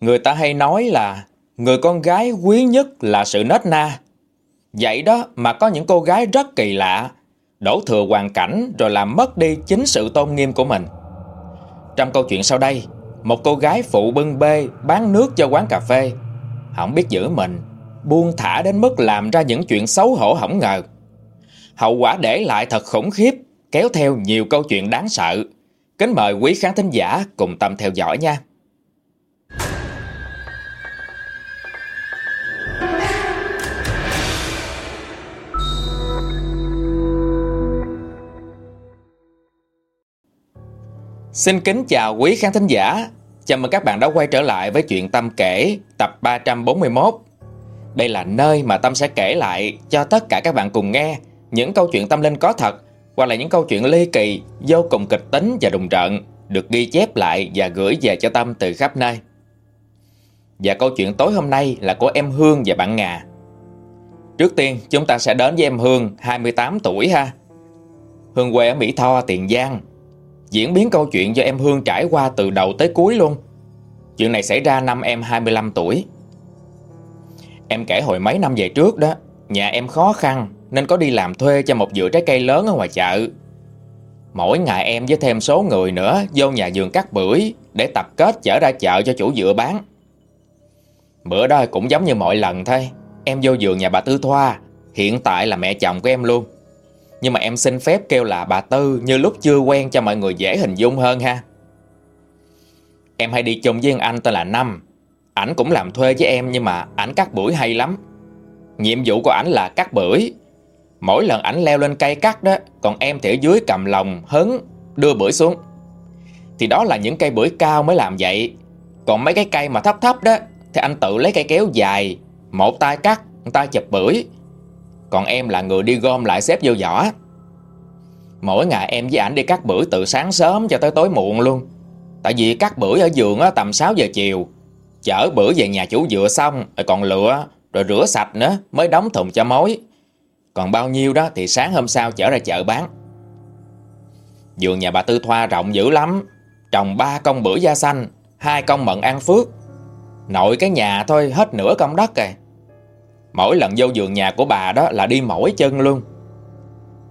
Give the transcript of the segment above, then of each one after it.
Người ta hay nói là người con gái quý nhất là sự nết na. Vậy đó mà có những cô gái rất kỳ lạ, đổ thừa hoàn cảnh rồi làm mất đi chính sự tôn nghiêm của mình. Trong câu chuyện sau đây, một cô gái phụ bưng bê bán nước cho quán cà phê, không biết giữ mình, buông thả đến mức làm ra những chuyện xấu hổ hỏng ngờ. Hậu quả để lại thật khủng khiếp, kéo theo nhiều câu chuyện đáng sợ. Kính mời quý khán thính giả cùng tâm theo dõi nha. Xin kính chào quý khán thính giả. Chào mừng các bạn đã quay trở lại với chuyện Tâm kể tập 341. Đây là nơi mà Tâm sẽ kể lại cho tất cả các bạn cùng nghe những câu chuyện tâm linh có thật hoặc là những câu chuyện ly kỳ, vô cùng kịch tính và rùng rợn được ghi chép lại và gửi về cho Tâm từ khắp nơi. Và câu chuyện tối hôm nay là của em Hương và bạn Ngà. Trước tiên chúng ta sẽ đến với em Hương 28 tuổi ha. Hương quê ở Mỹ Tho, Tiền Giang Diễn biến câu chuyện do em Hương trải qua từ đầu tới cuối luôn. Chuyện này xảy ra năm em 25 tuổi. Em kể hồi mấy năm về trước đó, Nhà em khó khăn Nên có đi làm thuê cho một vựa trái cây lớn ở ngoài chợ. Mỗi ngày em với thêm số người nữa Vô nhà vườn cắt bưởi Để tập kết chở ra chợ cho chủ dựa bán. Bữa đó cũng giống như mọi lần thôi, Em vô vườn nhà bà Tư Thoa, Hiện tại là mẹ chồng của em luôn nhưng mà em xin phép kêu là bà Tư như lúc chưa quen cho mọi người dễ hình dung hơn ha. Em hay đi chung với anh tên là Năm. Ảnh cũng làm thuê với em nhưng mà ảnh cắt bưởi hay lắm. Nhiệm vụ của ảnh là cắt bưởi. Mỗi lần ảnh leo lên cây cắt đó, còn em thì ở dưới cầm lòng hứng đưa bưởi xuống. Thì đó là những cây bưởi cao mới làm vậy. Còn mấy cái cây mà thấp thấp đó thì anh tự lấy cây kéo dài, một tay cắt, một tay chụp bưởi. Còn em là người đi gom lại xếp vô giỏ. Mỗi ngày em với ảnh đi cắt bưởi từ sáng sớm cho tới tối muộn luôn. Tại vì cắt bưởi ở vườn tầm 6 giờ chiều. Chở bưởi về nhà chủ dựa xong, Rồi còn lựa, Rồi rửa sạch nữa, mới đóng thùng cho mối. Còn bao nhiêu đó thì sáng hôm sau chở ra chợ bán. Vườn nhà bà Tư Thoa rộng dữ lắm. Trồng ba công bưởi da xanh, hai công mận an phước. Nội cái nhà thôi, hết nửa công đất rồi. Mỗi lần vô giường nhà của bà đó là đi mỏi chân luôn.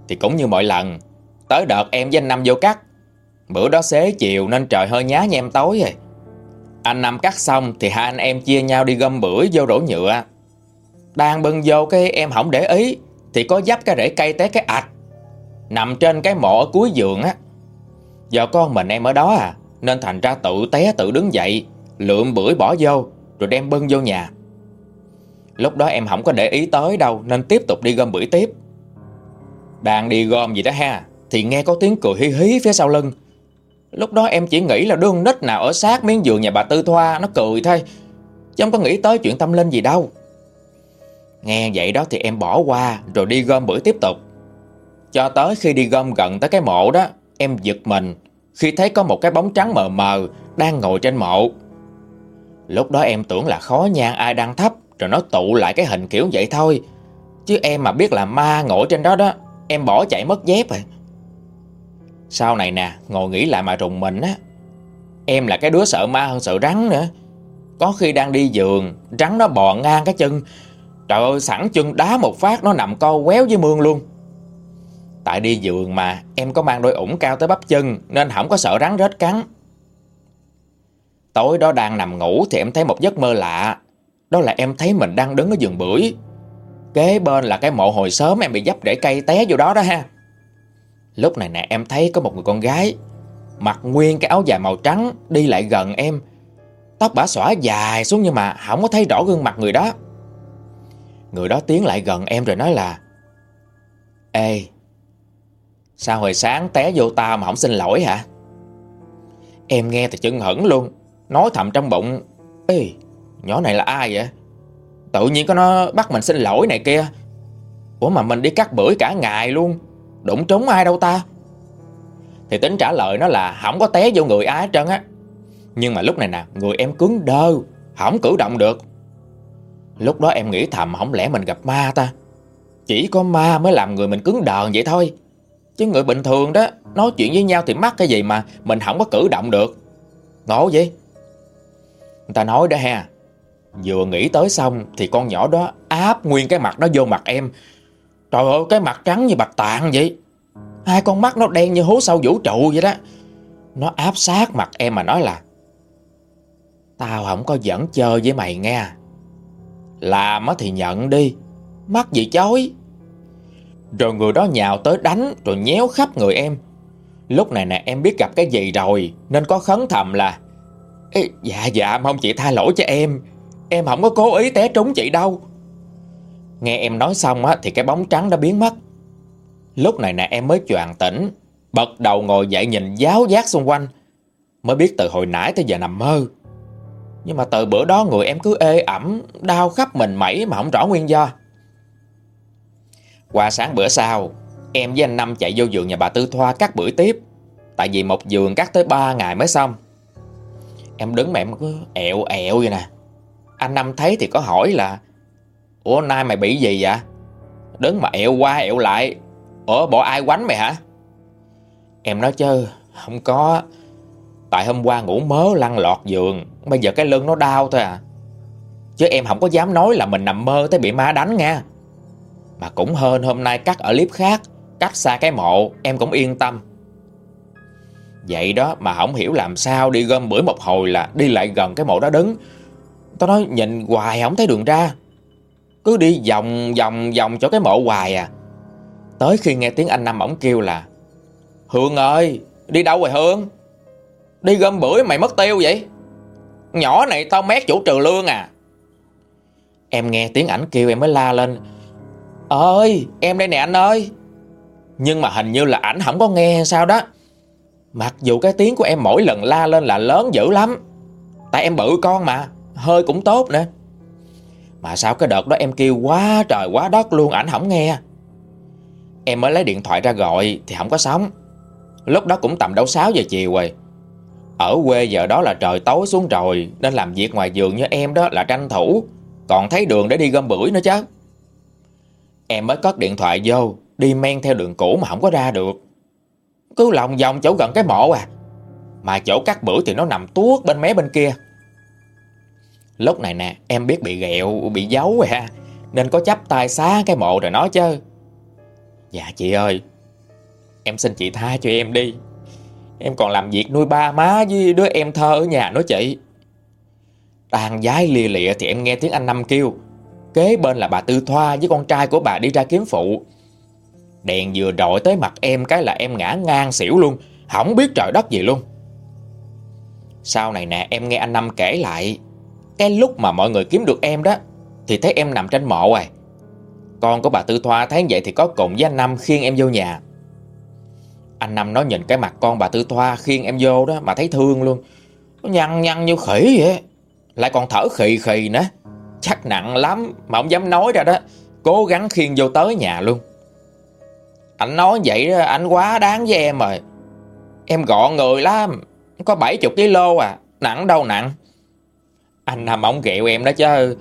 Thì cũng như mọi lần, Tới đợt em với anh Năm vô cắt. Bữa đó xế chiều nên trời hơi nhá nhem tối rồi. Anh Năm cắt xong thì hai anh em chia nhau đi gom bưởi vô rổ nhựa. Đang bưng vô cái em không để ý, Thì có dắp cái rễ cây té cái ạch. Nằm trên cái mộ ở cuối giường á. Do con mình em ở đó à Nên thành ra tự té tự đứng dậy, Lượm bưởi bỏ vô, Rồi đem bưng vô nhà. Lúc đó em không có để ý tới đâu, Nên tiếp tục đi gom bưởi tiếp. Đang đi gom gì đó ha, Thì nghe có tiếng cười hí hí phía sau lưng. Lúc đó em chỉ nghĩ là đứa con nít nào ở sát miếng giường nhà bà Tư Thoa, Nó cười thôi, Chứ không có nghĩ tới chuyện tâm linh gì đâu. Nghe vậy đó thì em bỏ qua, Rồi đi gom bưởi tiếp tục. Cho tới khi đi gom gần tới cái mộ đó, Em giật mình Khi thấy có một cái bóng trắng mờ mờ Đang ngồi trên mộ. Lúc đó em tưởng là khó nhang, ai đang thấp rồi nó tụ lại cái hình kiểu vậy thôi. Chứ em mà biết là ma ngộ trên đó đó, Em bỏ chạy mất dép rồi Sau này nè, Ngồi nghĩ lại mà rùng mình á. Em là cái đứa sợ ma hơn sợ rắn nữa. Có khi đang đi giường, Rắn nó bò ngang cái chân. Trời ơi, sẵn chân đá một phát Nó nằm co quéo với mương luôn. Tại đi giường mà Em có mang đôi ủng cao tới bắp chân, Nên không có sợ rắn rết cắn. Tối đó đang nằm ngủ Thì em thấy một giấc mơ lạ đó là em thấy mình đang đứng ở giường bưởi. Kế bên là cái mộ hồi sớm em bị dấp để cây té vô đó đó ha. Lúc này nè, em thấy có một người con gái, Mặc nguyên cái áo dài màu trắng, Đi lại gần em. Tóc bả xõa dài xuống nhưng mà Không có thấy rõ gương mặt người đó. Người đó tiến lại gần em rồi nói là, Ê, Sao hồi sáng té vô tao mà không xin lỗi hả? Em nghe thì chân hững luôn, Nói thầm trong bụng, Ê Nhỏ này là ai vậy? Tự nhiên có nó bắt mình xin lỗi này kia. Ủa mà mình đi cắt bưởi cả ngày luôn. Đụng trúng ai đâu ta? Thì tính trả lời nó là Không có té vô người ai hết trơn á. Nhưng mà lúc này nè, Người em cứng đơ, Không cử động được. Lúc đó em nghĩ thầm không lẽ mình gặp ma ta? Chỉ có ma mới làm người mình cứng đờ vậy thôi. Chứ người bình thường đó, Nói chuyện với nhau thì mắc cái gì mà Mình không có cử động được. Ngộ vậy? Người ta nói đó ha Vừa nghĩ tới xong Thì con nhỏ đó áp nguyên cái mặt nó vô mặt em. Trời ơi cái mặt trắng như bạch tạng vậy. Hai con mắt nó đen như hố sâu vũ trụ vậy đó. Nó áp sát mặt em mà nói là Tao không có dẫn chơi với mày nghe. Làm thì nhận đi. Mắc gì chói, Rồi người đó nhào tới đánh Rồi nhéo khắp người em. Lúc này nè em biết gặp cái gì rồi Nên có khấn thầm là Ê, Dạ dạ mong chị tha lỗi cho em. Em không có cố ý té trúng chị đâu. Nghe em nói xong á, Thì cái bóng trắng đã biến mất. Lúc này nè, em mới choàng tỉnh, Bật đầu ngồi dậy nhìn giáo giác xung quanh. Mới biết từ hồi nãy tới giờ nằm mơ. Nhưng mà từ bữa đó người em cứ ê ẩm, Đau khắp mình mẩy mà không rõ nguyên do. Qua sáng bữa sau, Em với anh Năm chạy vô giường nhà bà Tư Thoa cắt bưởi tiếp. Tại vì một giường cắt tới 3 ngày mới xong. Em đứng mà em cứ ẹo ẹo vậy nè. Anh Năm thấy thì có hỏi là, Ủa, nay mày bị gì vậy? Đứng mà ẹo qua ẹo lại. Ủa bộ ai quánh mày hả? Em nói chứ Không có. Tại hôm qua ngủ mớ lăn lọt giường, Bây giờ cái lưng nó đau thôi à. Chứ em không có dám nói là mình nằm mơ Tới bị ma đánh nha. Mà cũng hơn hôm nay cắt ở clip khác Cách xa cái mộ, Em cũng yên tâm. Vậy đó, mà không hiểu làm sao Đi gom bữa một hồi là đi lại gần cái mộ đó đứng. Tao nói, nhìn hoài không thấy đường ra. Cứ đi vòng vòng vòng chỗ cái mộ hoài à. Tới khi nghe tiếng anh Năm ổng kêu là, Hương ơi, Đi đâu rồi Hương? Đi gom bưởi mày mất tiêu vậy. Nhỏ này tao mét chủ trừ lương à. Em nghe tiếng ảnh kêu em mới la lên, Ơi, em đây nè anh ơi. Nhưng mà hình như là ảnh không có nghe sao đó. Mặc dù cái tiếng của em mỗi lần la lên là lớn dữ lắm, Tại em bự con mà. Hơi cũng tốt nữa Mà sao cái đợt đó em kêu quá trời quá đất luôn, Ảnh không nghe? Em mới lấy điện thoại ra gọi Thì không có sóng. Lúc đó cũng tầm đâu 6 giờ chiều rồi. Ở quê giờ đó là trời tối xuống rồi, Nên làm việc ngoài giường như em đó là tranh thủ. Còn thấy đường để đi gom bưởi nữa chứ. Em mới cất điện thoại vô, Đi men theo đường cũ mà không có ra được. Cứ lòng vòng chỗ gần cái mộ à. Mà chỗ cắt bưởi thì nó nằm tuốt bên mé bên kia. Lúc này nè, em biết bị ghẹo, Bị giấu rồi ha. Nên có chấp tay xá cái mộ rồi nói chứ. Dạ chị ơi, Em xin chị tha cho em đi. Em còn làm việc nuôi ba má với đứa em thơ ở nhà nữa chị. Tàn giái lìa lịa thì em nghe tiếng anh Năm kêu. Kế bên là bà Tư Thoa với con trai của bà đi ra kiếm phụ. Đèn vừa đội tới mặt em cái là em ngã ngang xỉu luôn. Không biết trời đất gì luôn. Sau này nè, em nghe anh Năm kể lại. Cái lúc mà mọi người kiếm được em đó Thì thấy em nằm trên mộ rồi. Con của bà Tư Thoa thấy vậy thì có cùng với anh Năm khiêng em vô nhà. Anh Năm nó nhìn cái mặt con bà Tư Thoa khiêng em vô đó mà thấy thương luôn. Nó nhăn nhăn như khỉ vậy. Lại còn thở khì khì nữa. Chắc nặng lắm mà không dám nói ra đó. Cố gắng khiêng vô tới nhà luôn. Anh nói vậy đó, anh quá đáng với em rồi. Em gọn người lắm. Có 70 kg à. Nặng đâu nặng. Anh Năm ông ghẹo em đó chứ.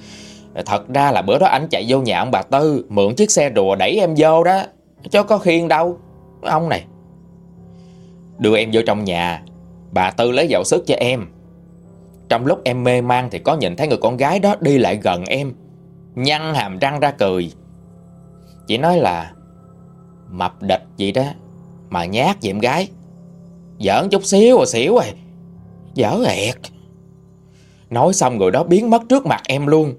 Thật ra là bữa đó anh chạy vô nhà ông bà Tư, Mượn chiếc xe đùa đẩy em vô đó. Chứ có khiên đâu, Ông này. Đưa em vô trong nhà, Bà Tư lấy dầu sức cho em. Trong lúc em mê man Thì có nhìn thấy người con gái đó đi lại gần em, Nhăn hàm răng ra cười. Chỉ nói là, Mập địch vậy đó, Mà nhát gì em gái. Giỡn chút xíu rồi xỉu rồi, Dở ẹt. Nói xong người đó biến mất trước mặt em luôn.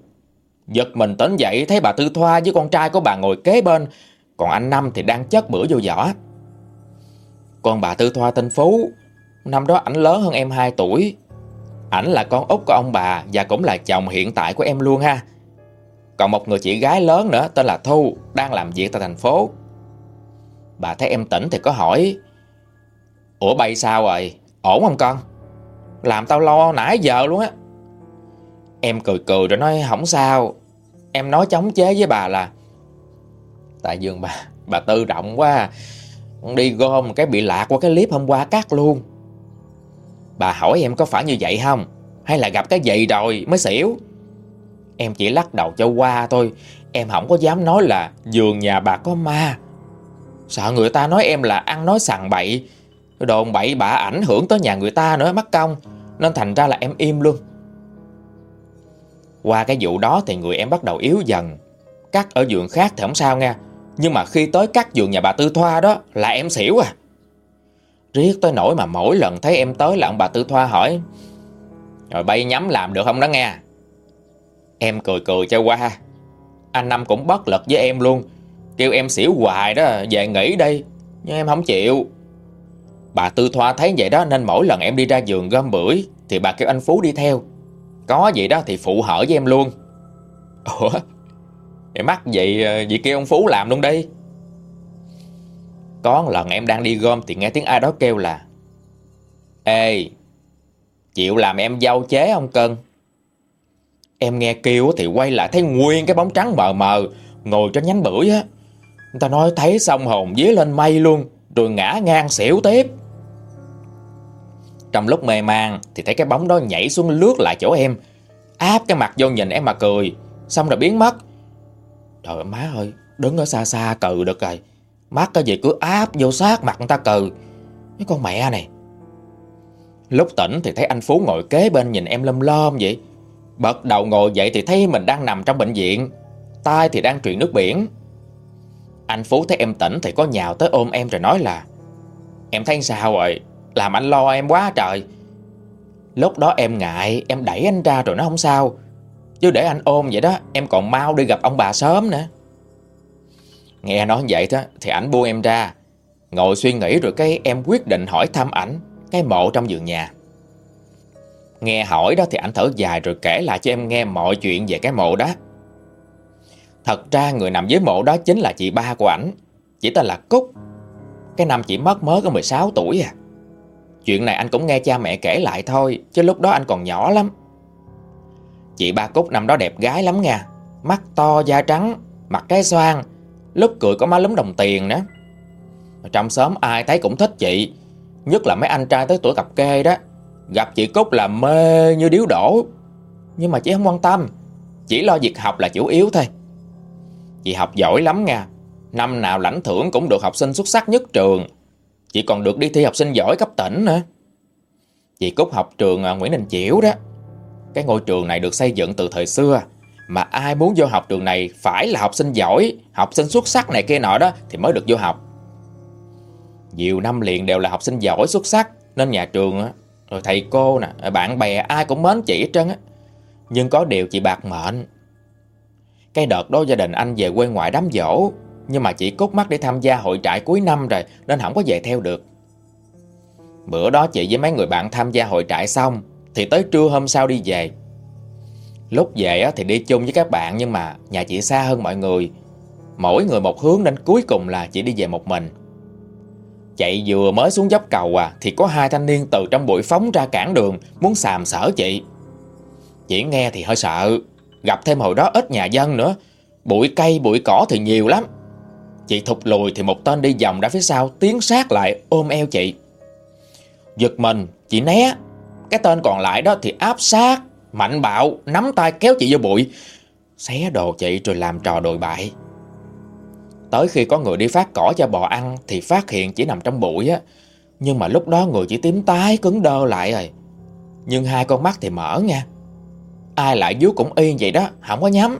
Giật mình tỉnh dậy, thấy bà Tư Thoa với con trai của bà ngồi kế bên. Còn anh Năm thì đang chất bữa vô giỏ. Còn bà Tư Thoa tên Phú, Năm đó ảnh lớn hơn em 2 tuổi. Ảnh là con út của ông bà Và cũng là chồng hiện tại của em luôn ha. Còn một người chị gái lớn nữa, Tên là Thu, Đang làm việc tại thành phố. Bà thấy em tỉnh thì có hỏi, Ủa bay sao rồi? Ổn không con? Làm tao lo nãy giờ luôn á. Em cười cười rồi nói không sao, Em nói chống chế với bà là Tại giường bà Bà tư rộng quá, Đi gom cái bị lạc qua cái clip hôm qua cắt luôn. Bà hỏi em có phải như vậy không? Hay là gặp cái gì rồi mới xỉu? Em chỉ lắc đầu cho qua thôi, Em không có dám nói là Giường nhà bà có ma. Sợ người ta nói em là ăn nói sằng bậy, Đồn bậy bạ ảnh hưởng tới nhà người ta nữa, mắc công. Nên thành ra là em im luôn. Qua cái vụ đó thì người em bắt đầu yếu dần. Cắt ở giường khác thì không sao nha Nhưng mà khi tới cắt giường nhà bà Tư Thoa đó Là em xỉu à. Riết tới nỗi mà mỗi lần thấy em tới là ông bà Tư Thoa hỏi, Rồi bay nhắm làm được không đó nghe? Em cười cười cho qua. Anh Năm cũng bất lực với em luôn. Kêu em xỉu hoài đó, Về nghỉ đi Nhưng em không chịu. Bà Tư Thoa thấy vậy đó Nên mỗi lần em đi ra giường gom bưởi Thì bà kêu anh Phú đi theo. Có gì đó thì phụ hở với em luôn. Ủa? Em mắc vậy ờ, Vậy kêu ông Phú làm luôn đi Có lần em đang đi gom Thì nghe tiếng ai đó kêu là, Ê, Chịu làm em dâu chế ông Cân? Em nghe kêu thì quay lại thấy nguyên cái bóng trắng mờ mờ, Ngồi trên nhánh bưởi á. Người ta nói thấy xong hồn dí lên mây luôn, Rồi ngã ngang xỉu tiếp. Trong lúc mê man Thì thấy cái bóng đó nhảy xuống lướt lại chỗ em. Áp cái mặt vô nhìn em mà cười. Xong rồi biến mất. Trời má ơi, Đứng ở xa xa cừ được rồi. Mắt cái gì cứ áp vô sát mặt người ta cừ. Cái con mẹ này. Lúc tỉnh thì thấy anh Phú ngồi kế bên nhìn em lâm lom vậy. Bật đầu ngồi dậy thì thấy mình đang nằm trong bệnh viện. Tay thì đang truyền nước biển. Anh Phú thấy em tỉnh thì có nhào tới ôm em rồi nói là, Em thấy sao rồi? Làm anh lo em quá trời Lúc đó em ngại Em đẩy anh ra rồi nó không sao Chứ để anh ôm vậy đó Em còn mau đi gặp ông bà sớm nữa Nghe nói vậy đó Thì ảnh buông em ra Ngồi suy nghĩ rồi cái em quyết định hỏi thăm ảnh Cái mộ trong vườn nhà Nghe hỏi đó thì ảnh thở dài rồi kể lại cho em nghe mọi chuyện về cái mộ đó. Thật ra người nằm dưới mộ đó chính là chị ba của ảnh, chỉ tên là Cúc. Cái năm chị mất mới có 16 tuổi à. Chuyện này anh cũng nghe cha mẹ kể lại thôi, chứ lúc đó anh còn nhỏ lắm. Chị ba Cúc năm đó đẹp gái lắm nha, mắt to da trắng, mặt trái xoan, lúc cười có má lúm đồng tiền nữa. Trong xóm ai thấy cũng thích chị, nhất là mấy anh trai tới tuổi cặp kê đó. Gặp chị Cúc là mê như điếu đổ Nhưng mà chị không quan tâm Chỉ lo việc học là chủ yếu thôi Chị học giỏi lắm nha Năm nào lãnh thưởng cũng được học sinh xuất sắc nhất trường Chị còn được đi thi học sinh giỏi cấp tỉnh nữa Chị Cúc học trường à, Nguyễn Đình Chiểu đó Cái ngôi trường này được xây dựng từ thời xưa Mà ai muốn vô học trường này Phải là học sinh giỏi Học sinh xuất sắc này kia nọ đó Thì mới được vô học Nhiều năm liền đều là học sinh giỏi xuất sắc Nên nhà trường rồi thầy cô nè, bạn bè ai cũng mến chị hết trơn á. Nhưng có điều chị bạc mệnh. Cái đợt đó gia đình anh về quê ngoại đám dỗ, nhưng mà chị cút mắt để tham gia hội trại cuối năm rồi, nên không có về theo được. Bữa đó chị với mấy người bạn tham gia hội trại xong, thì tới trưa hôm sau đi về. Lúc về thì đi chung với các bạn, nhưng mà nhà chị xa hơn mọi người. Mỗi người một hướng nên cuối cùng là chị đi về một mình. Chạy vừa mới xuống dốc cầu à Thì có hai thanh niên từ trong bụi phóng ra cản đường, Muốn xàm sở chị Chị nghe thì hơi sợ, Gặp thêm hồi đó ít nhà dân nữa Bụi cây, bụi cỏ thì nhiều lắm Chị thụt lùi thì một tên đi vòng ra phía sau Tiến sát lại ôm eo chị Giật mình Chị né Cái tên còn lại đó thì áp sát Mạnh bạo nắm tay kéo chị vô bụi Xé đồ chị rồi làm trò đồi bại Tới khi có người đi phát cỏ cho bò ăn thì phát hiện chỉ nằm trong bụi á. Nhưng mà lúc đó người chỉ tím tái cứng đơ lại rồi. Nhưng hai con mắt thì mở nha. Ai lại vú cũng y vậy đó, không có nhắm.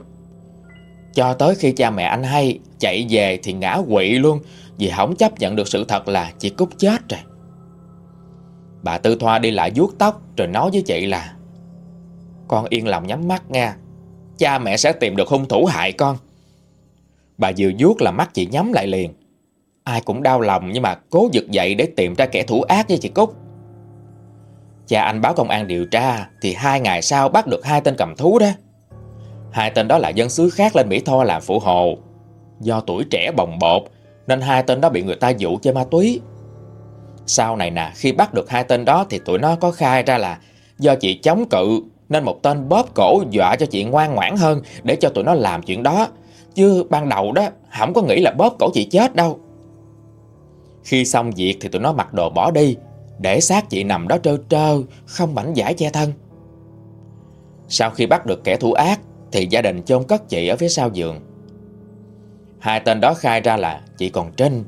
Cho tới khi cha mẹ anh hay chạy về thì ngã quỵ luôn vì không chấp nhận được sự thật là chị Cúc chết rồi. Bà Tư Thoa đi lại vuốt tóc rồi nói với chị là Con yên lòng nhắm mắt nha, cha mẹ sẽ tìm được hung thủ hại con. Bà vừa vuốt là mắt chị nhắm lại liền. Ai cũng đau lòng nhưng mà cố giật dậy để tìm ra kẻ thủ ác với chị Cúc. Cha anh báo công an điều tra thì hai ngày sau bắt được hai tên cầm thú đó. Hai tên đó là dân xứ khác lên Mỹ Tho làm phụ hồ. Do tuổi trẻ bồng bột nên hai tên đó bị người ta dụ chơi ma túy. Sau này nè, khi bắt được hai tên đó thì tụi nó có khai ra là do chị chống cự nên một tên bóp cổ dọa cho chị ngoan ngoãn hơn để cho tụi nó làm chuyện đó Chứ ban đầu đó Không có nghĩ là bóp cổ chị chết đâu Khi xong việc thì tụi nó mặc đồ bỏ đi Để xác chị nằm đó trơ trơ Không mảnh giải che thân Sau khi bắt được kẻ thủ ác thì gia đình chôn cất chị ở phía sau giường. Hai tên đó khai ra là chị còn Trinh.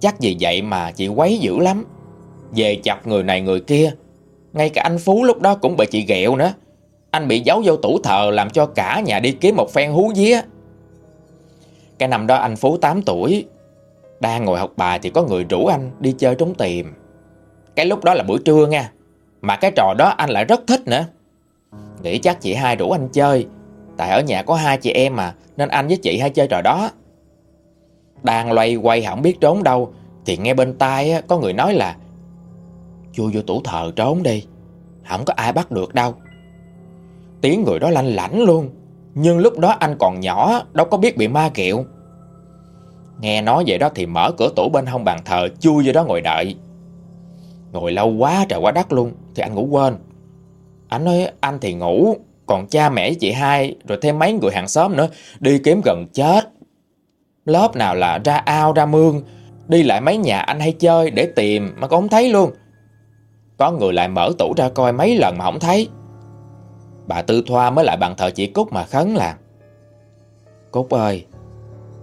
Chắc vì vậy mà chị quấy dữ lắm. Về chọc người này người kia, Ngay cả anh Phú lúc đó cũng bị chị ghẹo nữa. Anh bị giấu vô tủ thờ Làm cho cả nhà đi kiếm một phen hú vía. Cái năm đó anh Phú 8 tuổi, Đang ngồi học bài thì có người rủ anh đi chơi trốn tìm. Cái lúc đó là buổi trưa nha, Mà cái trò đó anh lại rất thích nữa. Nghĩ chắc chị hai rủ anh chơi Tại ở nhà có hai chị em mà, Nên anh với chị hay chơi trò đó. Đang loay quay không biết trốn đâu, Thì nghe bên tai có người nói là, Chui vô tủ thờ trốn đi Không có ai bắt được đâu. Tiếng người đó lanh lảnh luôn, Nhưng lúc đó anh còn nhỏ, Đâu có biết bị ma kiệu Nghe nói vậy đó thì mở cửa tủ bên hông bàn thờ, Chui vô đó ngồi đợi. Ngồi lâu quá trời quá đất luôn, Thì anh ngủ quên. Anh nói, anh thì ngủ. Còn cha mẹ chị hai, Rồi thêm mấy người hàng xóm nữa, Đi kiếm gần chết. Lớp nào là ra ao, ra mương, Đi lại mấy nhà anh hay chơi để tìm Mà cũng không thấy luôn. Có người lại mở tủ ra coi mấy lần mà không thấy. Bà Tư Thoa mới lại bàn thờ chị Cúc mà khấn là, Cúc ơi,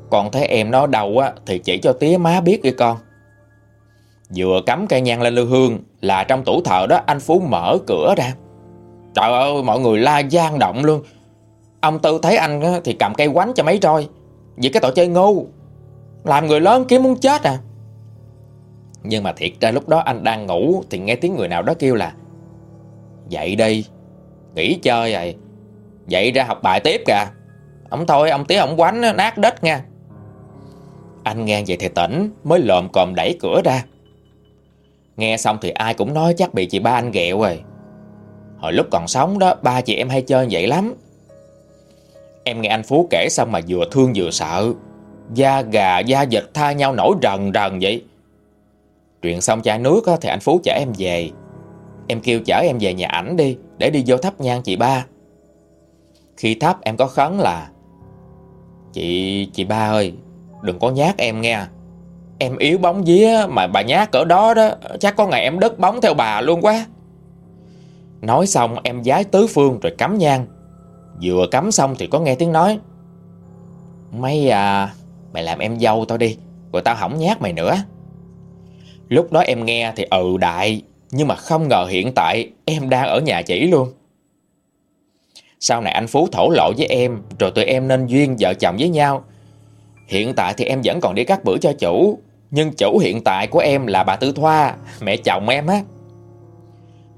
Con thấy em nó đau á, Thì chỉ cho tía má biết đi con. Vừa cắm cây nhang lên lư hương Là trong tủ thờ đó anh Phú mở cửa ra. Trời ơi, mọi người la gian động luôn. Ông Tư thấy anh thì cầm cây quánh cho mấy roi. Vì cái tội chơi ngu. Làm người lớn kiếm muốn chết à. Nhưng mà thiệt ra lúc đó anh đang ngủ Thì nghe tiếng người nào đó kêu là, Dậy đi, Nghỉ chơi rồi. Dậy ra học bài tiếp kìa. Ông thôi, ông tí ông quánh nát đất nha. Anh nghe vậy thì tỉnh, Mới lồm còm đẩy cửa ra. Nghe xong thì ai cũng nói chắc bị chị ba anh ghẹo rồi. Hồi lúc còn sống đó Ba chị em hay chơi vậy lắm. Em nghe anh Phú kể xong mà vừa thương vừa sợ. Da gà da vịt tha nhau nổi rần rần vậy. Chuyện xong chai nước thì anh Phú chở em về. Em kêu chở em về nhà ảnh đi Để đi vô thắp nhang chị ba. Khi thắp em có khấn là Chị, chị ba ơi Đừng có nhát em nghe. Em yếu bóng vía mà bà nhát cỡ đó đó Chắc có ngày em đứt bóng theo bà luôn quá. Nói xong em giái tứ phương rồi cắm nhang. Vừa cắm xong thì có nghe tiếng nói. Mấy à Mày làm em dâu tao đi, Rồi tao không nhát mày nữa. Lúc đó em nghe thì ừ đại, Nhưng mà không ngờ hiện tại Em đang ở nhà chỉ luôn. Sau này anh Phú thổ lộ với em, Rồi tụi em nên duyên vợ chồng với nhau. Hiện tại thì em vẫn còn đi cắt bữa cho chủ, Nhưng chủ hiện tại của em là bà Tư Thoa, Mẹ chồng em á.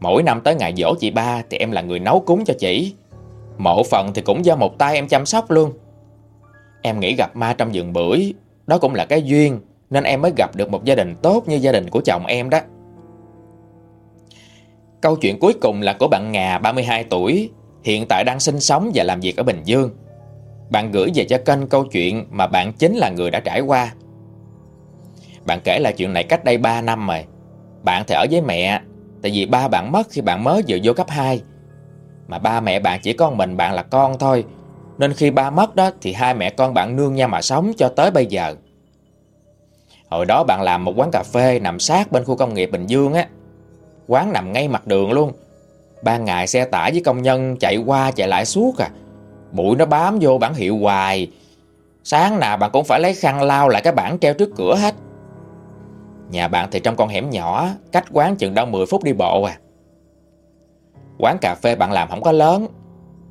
Mỗi năm tới ngày dỗ chị ba Thì em là người nấu cúng cho chị. Mộ phần thì cũng do một tay em chăm sóc luôn. Em nghĩ gặp ma trong vườn bưởi, Đó cũng là cái duyên, Nên em mới gặp được một gia đình tốt như gia đình của chồng em đó. Câu chuyện cuối cùng là của bạn Ngà 32 tuổi, Hiện tại đang sinh sống và làm việc ở Bình Dương. Bạn gửi về cho kênh câu chuyện mà bạn chính là người đã trải qua. Bạn kể là chuyện này cách đây 3 năm rồi. Bạn thì ở với mẹ Tại vì ba bạn mất khi bạn mới vừa vô cấp 2 Mà ba mẹ bạn chỉ có mình bạn là con thôi. Nên khi ba mất đó Thì hai mẹ con bạn nương nhau mà sống cho tới bây giờ. Hồi đó bạn làm một quán cà phê Nằm sát bên khu công nghiệp Bình Dương á. Quán nằm ngay mặt đường luôn. Ban ngày xe tải với công nhân chạy qua chạy lại suốt à. Bụi nó bám vô bản hiệu hoài. Sáng nào bạn cũng phải lấy khăn lau lại cái bảng treo trước cửa hết. Nhà bạn thì trong con hẻm nhỏ, Cách quán chừng đâu 10 phút đi bộ à. Quán cà phê bạn làm không có lớn.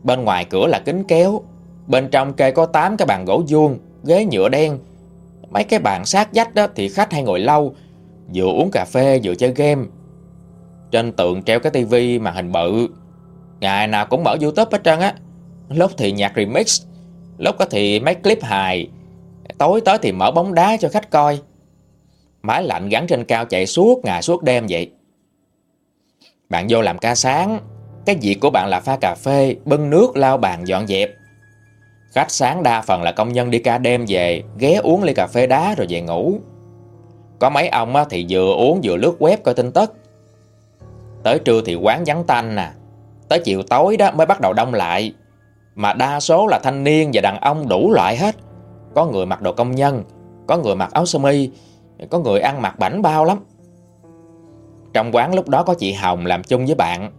Bên ngoài cửa là kính kéo, Bên trong kê có 8 cái bàn gỗ vuông, Ghế nhựa đen. Mấy cái bàn sát dách đó thì khách hay ngồi lâu, Vừa uống cà phê vừa chơi game. Trên tường treo cái tivi màn hình bự. Ngày nào cũng mở youtube hết trơn á. Lúc thì nhạc remix, Lúc có thì mấy clip hài. Tối tới thì mở bóng đá cho khách coi. Máy lạnh gắn trên cao chạy suốt ngày, suốt đêm vậy. Bạn vô làm ca sáng. Cái việc của bạn là pha cà phê, Bưng nước, lau bàn, dọn dẹp. Khách sáng đa phần là công nhân đi ca đêm về, Ghé uống ly cà phê đá rồi về ngủ. Có mấy ông thì vừa uống vừa lướt web coi tin tức. Tới trưa thì quán vắng tanh nè Tới chiều tối đó mới bắt đầu đông lại. Mà đa số là thanh niên và đàn ông đủ loại hết. Có người mặc đồ công nhân, Có người mặc áo sơ mi có người ăn mặc bảnh bao lắm. Trong quán lúc đó có chị Hồng làm chung với bạn.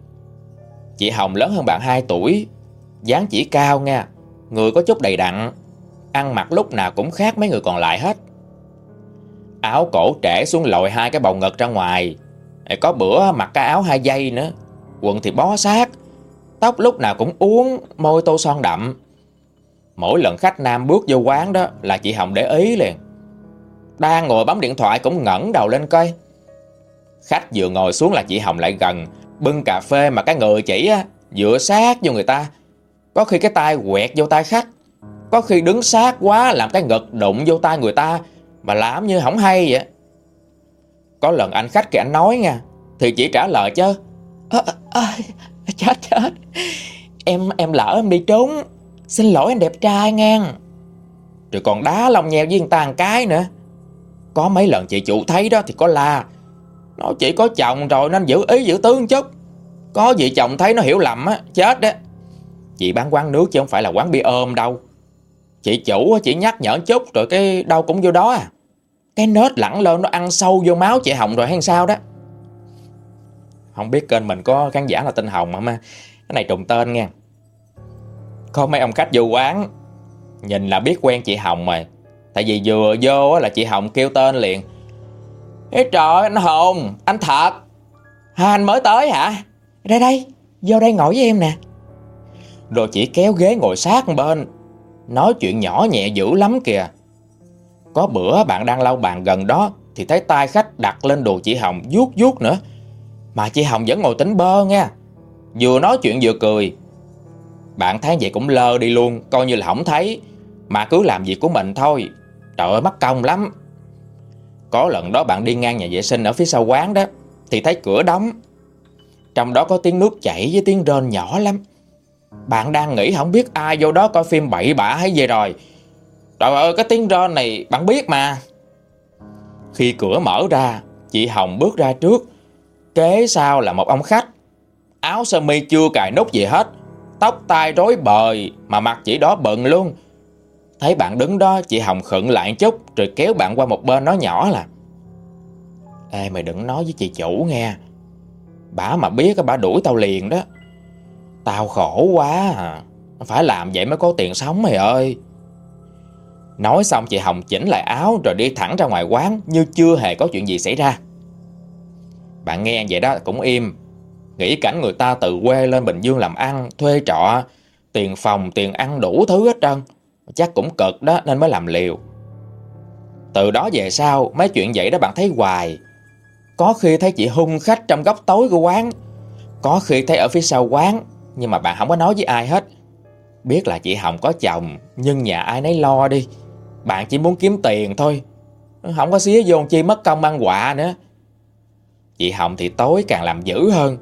Chị Hồng lớn hơn bạn 2 tuổi, dáng chỉ cao nha Người có chút đầy đặn, Ăn mặc lúc nào cũng khác mấy người còn lại hết. Áo cổ trễ xuống lội hai cái bầu ngực ra ngoài, Có bữa mặc cái áo hai dây nữa, Quần thì bó sát, Tóc lúc nào cũng uống Môi tô son đậm. Mỗi lần khách nam bước vô quán đó Là chị Hồng để ý liền. Đang ngồi bấm điện thoại cũng ngẩng đầu lên coi. Khách vừa ngồi xuống là chị Hồng lại gần Bưng cà phê mà cái người chỉ á Dựa sát vô người ta. Có khi cái tay quẹt vô tay khách Có khi đứng sát quá làm cái ngực đụng vô tay người ta Mà làm như không hay vậy. Có lần anh khách kìa anh nói nha Thì chỉ trả lời chứ. À, à, Chết chết. Em em lỡ em đi trốn Xin lỗi anh đẹp trai ngang. Rồi còn đá lòng nheo với người ta một cái nữa. Có mấy lần chị chủ thấy đó thì có la. Nó chỉ có chồng rồi nên giữ ý, giữ tướng chút. Có gì chồng thấy nó hiểu lầm á, Chết đó Chị bán quán nước chứ không phải là quán bia ôm đâu. Chị chủ chỉ nhắc nhở chút Rồi cái đau cũng vô đó à. Cái nết lẳng lên nó ăn sâu vô máu chị Hồng rồi hay sao đó. Không biết kênh mình có khán giả là tên Hồng không Cái này trùng tên nha có mấy ông khách vô quán, Nhìn là biết quen chị Hồng rồi. Tại vì vừa vô là chị Hồng kêu tên liền. Ê trời anh Hồng Anh thật à, Anh mới tới hả? Đây đây Vô đây ngồi với em nè. Rồi chị kéo ghế ngồi sát bên Nói chuyện nhỏ nhẹ dữ lắm kìa. Có bữa bạn đang lau bàn gần đó Thì thấy tay khách đặt lên đồ chị Hồng vuốt vuốt nữa. Mà chị Hồng vẫn ngồi tính bơ nha Vừa nói chuyện vừa cười. Bạn thấy vậy cũng lơ đi luôn Coi như là không thấy. Mà cứ làm việc của mình thôi. Trời ơi, mắc công lắm. Có lần đó bạn đi ngang nhà vệ sinh ở phía sau quán đó, Thì thấy cửa đóng. Trong đó có tiếng nước chảy với tiếng rên nhỏ lắm. Bạn đang nghĩ không biết ai vô đó coi phim bậy bạ hay gì rồi. Trời ơi, cái tiếng rên này bạn biết mà. Khi cửa mở ra, Chị Hồng bước ra trước. Kế sau là một ông khách. Áo sơ mi chưa cài nút gì hết. Tóc tai rối bời, Mà mặt chỉ đó bận luôn. Thấy bạn đứng đó chị Hồng khựng lại chút Rồi kéo bạn qua một bên nói nhỏ là Ê mày đừng nói với chị chủ nghe. Bà mà biết bà đuổi tao liền đó. Tao khổ quá à. Phải làm vậy mới có tiền sống mày ơi. Nói xong chị Hồng chỉnh lại áo Rồi đi thẳng ra ngoài quán Như chưa hề có chuyện gì xảy ra. Bạn nghe vậy đó cũng im. Nghĩ cảnh người ta từ quê lên Bình Dương làm ăn, thuê trọ, tiền phòng, tiền ăn đủ thứ hết trơn. Chắc cũng cực đó nên mới làm liều. Từ đó về sau, mấy chuyện vậy đó bạn thấy hoài. Có khi thấy chị hung khách trong góc tối của quán. Có khi thấy ở phía sau quán, nhưng mà bạn không có nói với ai hết. Biết là chị Hồng có chồng, nhưng nhà ai nấy lo đi. Bạn chỉ muốn kiếm tiền thôi. Không có xía vô chi mất công ăn quạ nữa. Chị Hồng thì tối càng làm dữ hơn.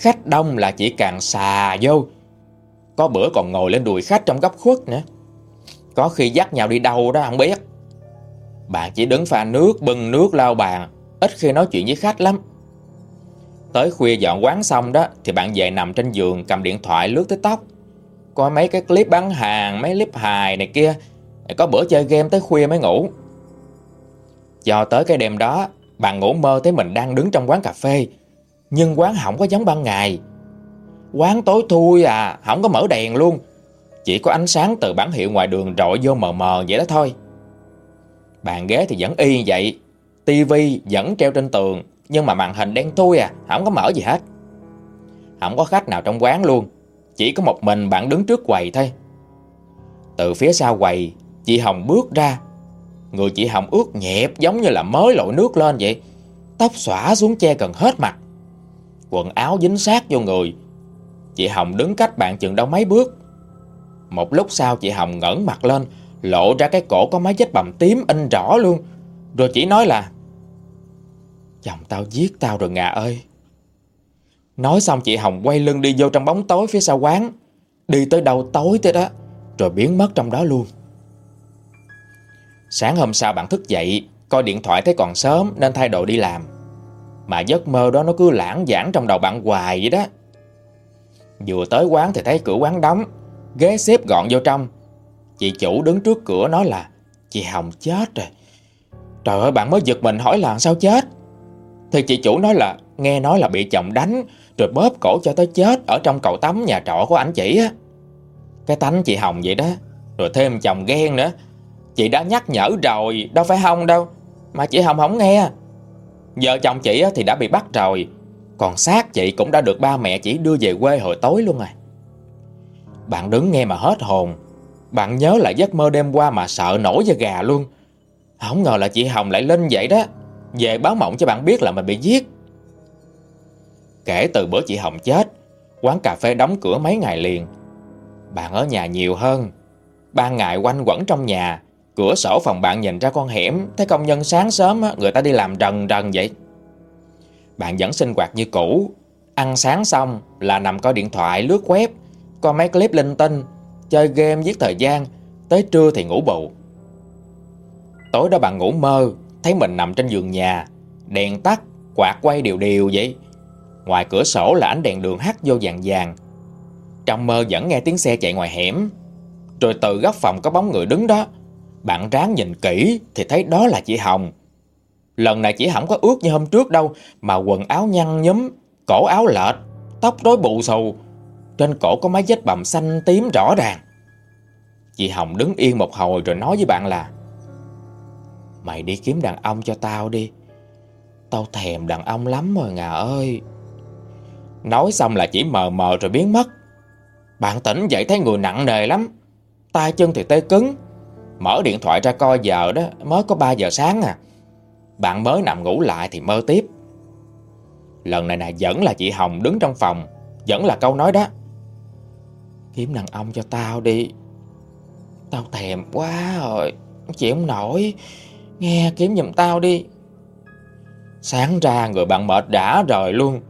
Khách đông là chị càng xà vô Có bữa còn ngồi lên đùi khách trong góc khuất nữa có khi dắt nhau đi đâu đó không biết. Bạn chỉ đứng pha nước, bưng nước lau bàn Ít khi nói chuyện với khách lắm. Tới khuya dọn quán xong đó, Thì bạn về nằm trên giường cầm điện thoại lướt tới tóc. Coi mấy cái clip bán hàng, Mấy clip hài này kia. Có bữa chơi game tới khuya mới ngủ. Cho tới cái đêm đó Bạn ngủ mơ thấy mình đang đứng trong quán cà phê. Nhưng quán không có giống ban ngày. Quán tối thui à Không có mở đèn luôn. Chỉ có ánh sáng từ bản hiệu ngoài đường rọi vô mờ mờ vậy đó thôi. Bàn ghế thì vẫn y vậy tivi vẫn treo trên tường, Nhưng mà màn hình đen thui à Không có mở gì hết. Không có khách nào trong quán luôn, Chỉ có một mình bạn đứng trước quầy thôi. Từ phía sau quầy, Chị Hồng bước ra. Người chị Hồng ướt nhẹp giống như là mới lội nước lên vậy, Tóc xõa xuống che gần hết mặt. Quần áo dính sát vô người. Chị Hồng đứng cách bạn chừng đâu mấy bước một lúc sau chị Hồng ngẩng mặt lên, Lộ ra cái cổ có mấy vết bầm tím in rõ luôn. Rồi chỉ nói là, Chồng tao giết tao rồi ngà ơi. Nói xong chị Hồng quay lưng đi vô trong bóng tối phía sau quán. Đi tới đâu tối tới đó, Rồi biến mất trong đó luôn. Sáng hôm sau bạn thức dậy, Coi điện thoại thấy còn sớm Nên thay đồ đi làm. Mà giấc mơ đó nó cứ lãng giảng trong đầu bạn hoài vậy đó. Vừa tới quán thì thấy cửa quán đóng. Ghế xếp gọn vô trong. Chị chủ đứng trước cửa nói là, Chị Hồng chết rồi. Trời ơi, bạn mới giật mình hỏi là sao chết? Thì chị chủ nói là, Nghe nói là bị chồng đánh, Rồi bóp cổ cho tới chết Ở trong cầu tắm nhà trọ của anh chị á. Cái tánh chị Hồng vậy đó, Rồi thêm chồng ghen nữa. Chị đã nhắc nhở rồi, Đâu phải không đâu, Mà chị Hồng không nghe. Vợ chồng chị thì đã bị bắt rồi, Còn xác chị cũng đã được ba mẹ chị đưa về quê hồi tối luôn rồi bạn đứng nghe mà hết hồn. Bạn nhớ lại giấc mơ đêm qua mà sợ nổi da gà luôn. Không ngờ là chị Hồng lại lên vậy đó. Về báo mộng cho bạn biết là mình bị giết. Kể từ bữa chị Hồng chết, Quán cà phê đóng cửa mấy ngày liền. Bạn ở nhà nhiều hơn. Ban ngày quanh quẩn trong nhà. Cửa sổ phòng bạn nhìn ra con hẻm. Thấy công nhân sáng sớm người ta đi làm rần rần vậy. Bạn vẫn sinh hoạt như cũ. Ăn sáng xong là nằm coi điện thoại, lướt web. Coi mấy clip linh tinh Chơi game giết thời gian Tới trưa thì ngủ bù. Tối đó bạn ngủ mơ Thấy mình nằm trên giường nhà Đèn tắt, quạt quay đều đều vậy. Ngoài cửa sổ là ánh đèn đường hắt vô vàng vàng. Trong mơ vẫn nghe tiếng xe chạy ngoài hẻm. Rồi từ góc phòng có bóng người đứng đó. Bạn ráng nhìn kỹ Thì thấy đó là chị Hồng. Lần này chị không có ướt như hôm trước đâu Mà quần áo nhăn nhúm Cổ áo lệch Tóc rối bù xù. Trên cổ có mấy vết bầm xanh tím rõ ràng. Chị Hồng đứng yên một hồi rồi nói với bạn là, Mày đi kiếm đàn ông cho tao đi. Tao thèm đàn ông lắm rồi Ngà ơi. Nói xong là chỉ mờ mờ rồi biến mất. Bạn tỉnh dậy thấy người nặng nề lắm. Tay chân thì tê cứng. Mở điện thoại ra coi giờ đó, Mới có 3 giờ sáng à. Bạn mới nằm ngủ lại thì mơ tiếp. Lần này nè, vẫn là chị Hồng đứng trong phòng, Vẫn là câu nói đó. Kiếm đàn ông cho tao đi. Tao thèm quá rồi Chịu không nổi. Nghe kiếm giùm tao đi. Sáng ra người bạn mệt đã rồi luôn.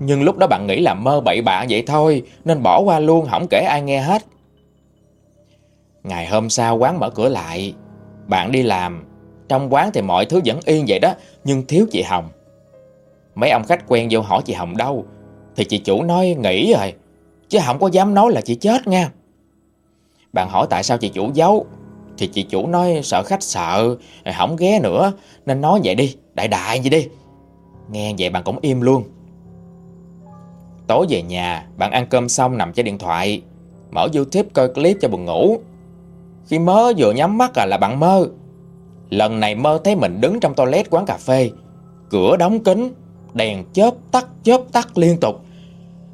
Nhưng lúc đó bạn nghĩ là mơ bậy bạ vậy thôi, Nên bỏ qua luôn, không kể ai nghe hết. Ngày hôm sau quán mở cửa lại. Bạn đi làm. Trong quán thì mọi thứ vẫn yên vậy đó, Nhưng thiếu chị Hồng. Mấy ông khách quen vô hỏi chị Hồng đâu, Thì chị chủ nói nghỉ rồi. Chứ không có dám nói là chị chết nha. Bạn hỏi tại sao chị chủ giấu? Thì chị chủ nói sợ khách sợ Không ghé nữa. Nên nói vậy đi, Đại đại vậy đi. Nghe vậy bạn cũng im luôn. Tối về nhà, Bạn ăn cơm xong nằm trên điện thoại. Mở youtube coi clip cho buồn ngủ. Khi mơ vừa nhắm mắt à là bạn mơ. Lần này mơ thấy mình đứng trong toilet quán cà phê. Cửa đóng kín, Đèn chớp tắt chớp tắt liên tục.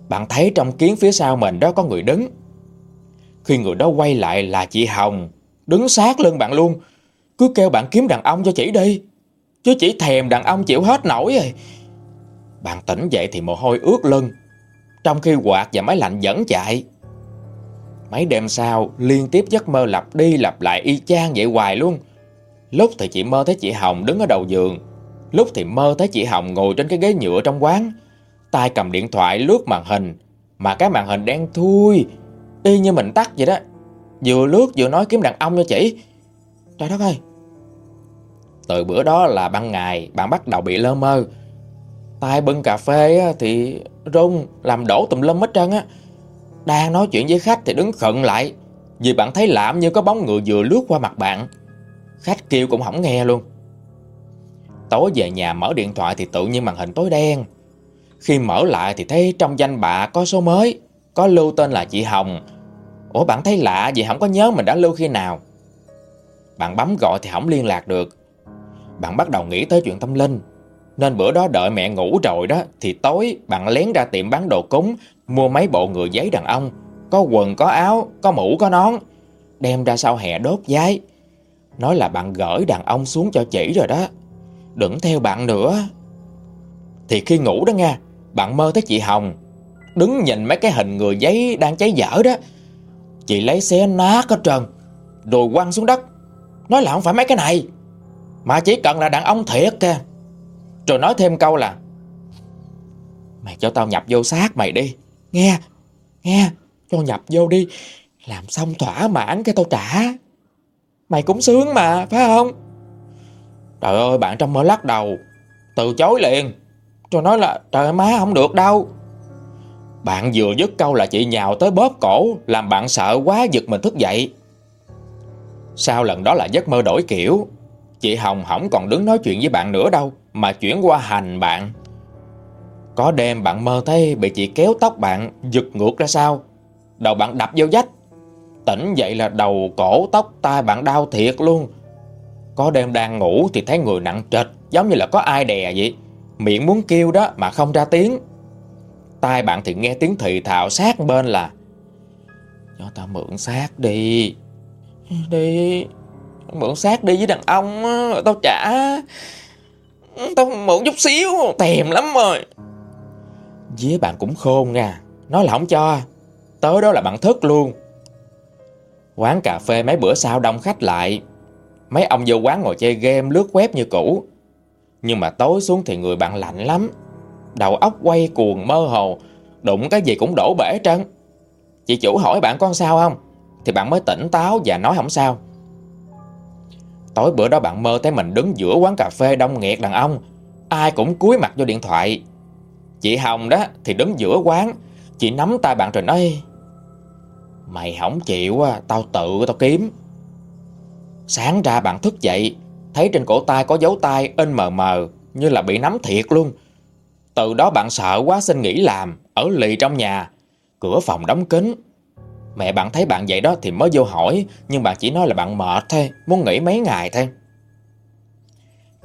Bạn thấy trong kiến phía sau mình đó có người đứng. Khi người đó quay lại là chị Hồng. Đứng sát lưng bạn luôn. Cứ kêu bạn kiếm đàn ông cho chị đi. Chứ chỉ thèm đàn ông chịu hết nổi rồi Bạn tỉnh dậy thì mồ hôi ướt lưng. Trong khi quạt và máy lạnh vẫn chạy. Mấy đêm sau, liên tiếp giấc mơ lặp đi lặp lại y chang vậy hoài luôn. Lúc thì chị mơ thấy chị Hồng đứng ở đầu giường. Lúc thì mơ thấy chị Hồng ngồi trên cái ghế nhựa trong quán tay cầm điện thoại lướt màn hình, Mà cái màn hình đen thui, Y như mình tắt vậy đó. Vừa lướt vừa nói kiếm đàn ông cho chị. Trời đất ơi. Từ bữa đó là ban ngày, Bạn bắt đầu bị lơ mơ. Tay bưng cà phê thì rung, Làm đổ tùm lum hết trơn á. Đang nói chuyện với khách thì đứng khận lại, Vì bạn thấy lạm như có bóng người vừa lướt qua mặt bạn. Khách kêu cũng không nghe luôn. Tối về nhà mở điện thoại thì tự nhiên màn hình tối đen. Khi mở lại thì thấy trong danh bạ có số mới, Có lưu tên là chị Hồng. Ủa, bạn thấy lạ vì không có nhớ mình đã lưu khi nào. Bạn bấm gọi thì không liên lạc được. Bạn bắt đầu nghĩ tới chuyện tâm linh. Nên bữa đó đợi mẹ ngủ rồi đó, Thì tối bạn lén ra tiệm bán đồ cúng, Mua mấy bộ người giấy đàn ông. Có quần, có áo, Có mũ, có nón. Đem ra sau hè đốt giấy. Nói là bạn gửi đàn ông xuống cho chị rồi đó. Đừng theo bạn nữa. Thì khi ngủ đó nha bạn mơ thấy chị Hồng, Đứng nhìn mấy cái hình người giấy đang cháy dở đó. Chị lấy xe nát hết trơn, Rồi quăng xuống đất. Nói là không phải mấy cái này, Mà chỉ cần là đàn ông thiệt kìa. Rồi nói thêm câu là, Mày cho tao nhập vô xác mày đi. Nghe Nghe, Cho nhập vô đi. Làm xong thỏa mãn cái tao trả. Mày cũng sướng mà, phải không? Trời ơi, bạn trong mơ lắc đầu, Từ chối liền. Rồi nói là trời má không được đâu. Bạn vừa dứt câu là chị nhào tới bóp cổ Làm bạn sợ quá giật mình thức dậy. Sau lần đó là giấc mơ đổi kiểu. Chị Hồng không còn đứng nói chuyện với bạn nữa đâu Mà chuyển qua hành bạn. Có đêm bạn mơ thấy bị chị kéo tóc bạn Giật ngược ra sau Đầu bạn đập vô dách, Tỉnh dậy là đầu cổ tóc tai bạn đau thiệt luôn. Có đêm đang ngủ thì thấy người nặng trịch Giống như là có ai đè vậy. Miệng muốn kêu đó mà không ra tiếng. Tai bạn thì nghe tiếng thị thạo sát bên là Cho tao mượn xác đi Đi Mượn xác đi với đàn ông á, Tao trả. Tao mượn chút xíu Thèm lắm rồi. Dế bạn cũng khôn nha Nói là không cho Tới đó là bạn thức luôn. Quán cà phê mấy bữa sau đông khách lại Mấy ông vô quán ngồi chơi game lướt web như cũ. Nhưng mà tối xuống thì người bạn lạnh lắm. Đầu óc quay cuồng mơ hồ, Đụng cái gì cũng đổ bể trơn. Chị chủ hỏi bạn con sao không? Thì bạn mới tỉnh táo và nói không sao. Tối bữa đó bạn mơ thấy mình đứng giữa quán cà phê đông nghẹt đàn ông. Ai cũng cúi mặt vô điện thoại. Chị Hồng đó thì đứng giữa quán. Chị nắm tay bạn rồi nói, Mày không chịu á Tao tự tao kiếm. Sáng ra bạn thức dậy Thấy trên cổ tay có dấu tay in mờ mờ, Như là bị nắm thiệt luôn. Từ đó bạn sợ quá xin nghỉ làm, Ở lì trong nhà. Cửa phòng đóng kín. Mẹ bạn thấy bạn vậy đó thì mới vô hỏi, Nhưng bạn chỉ nói là bạn mệt thôi, Muốn nghỉ mấy ngày thôi.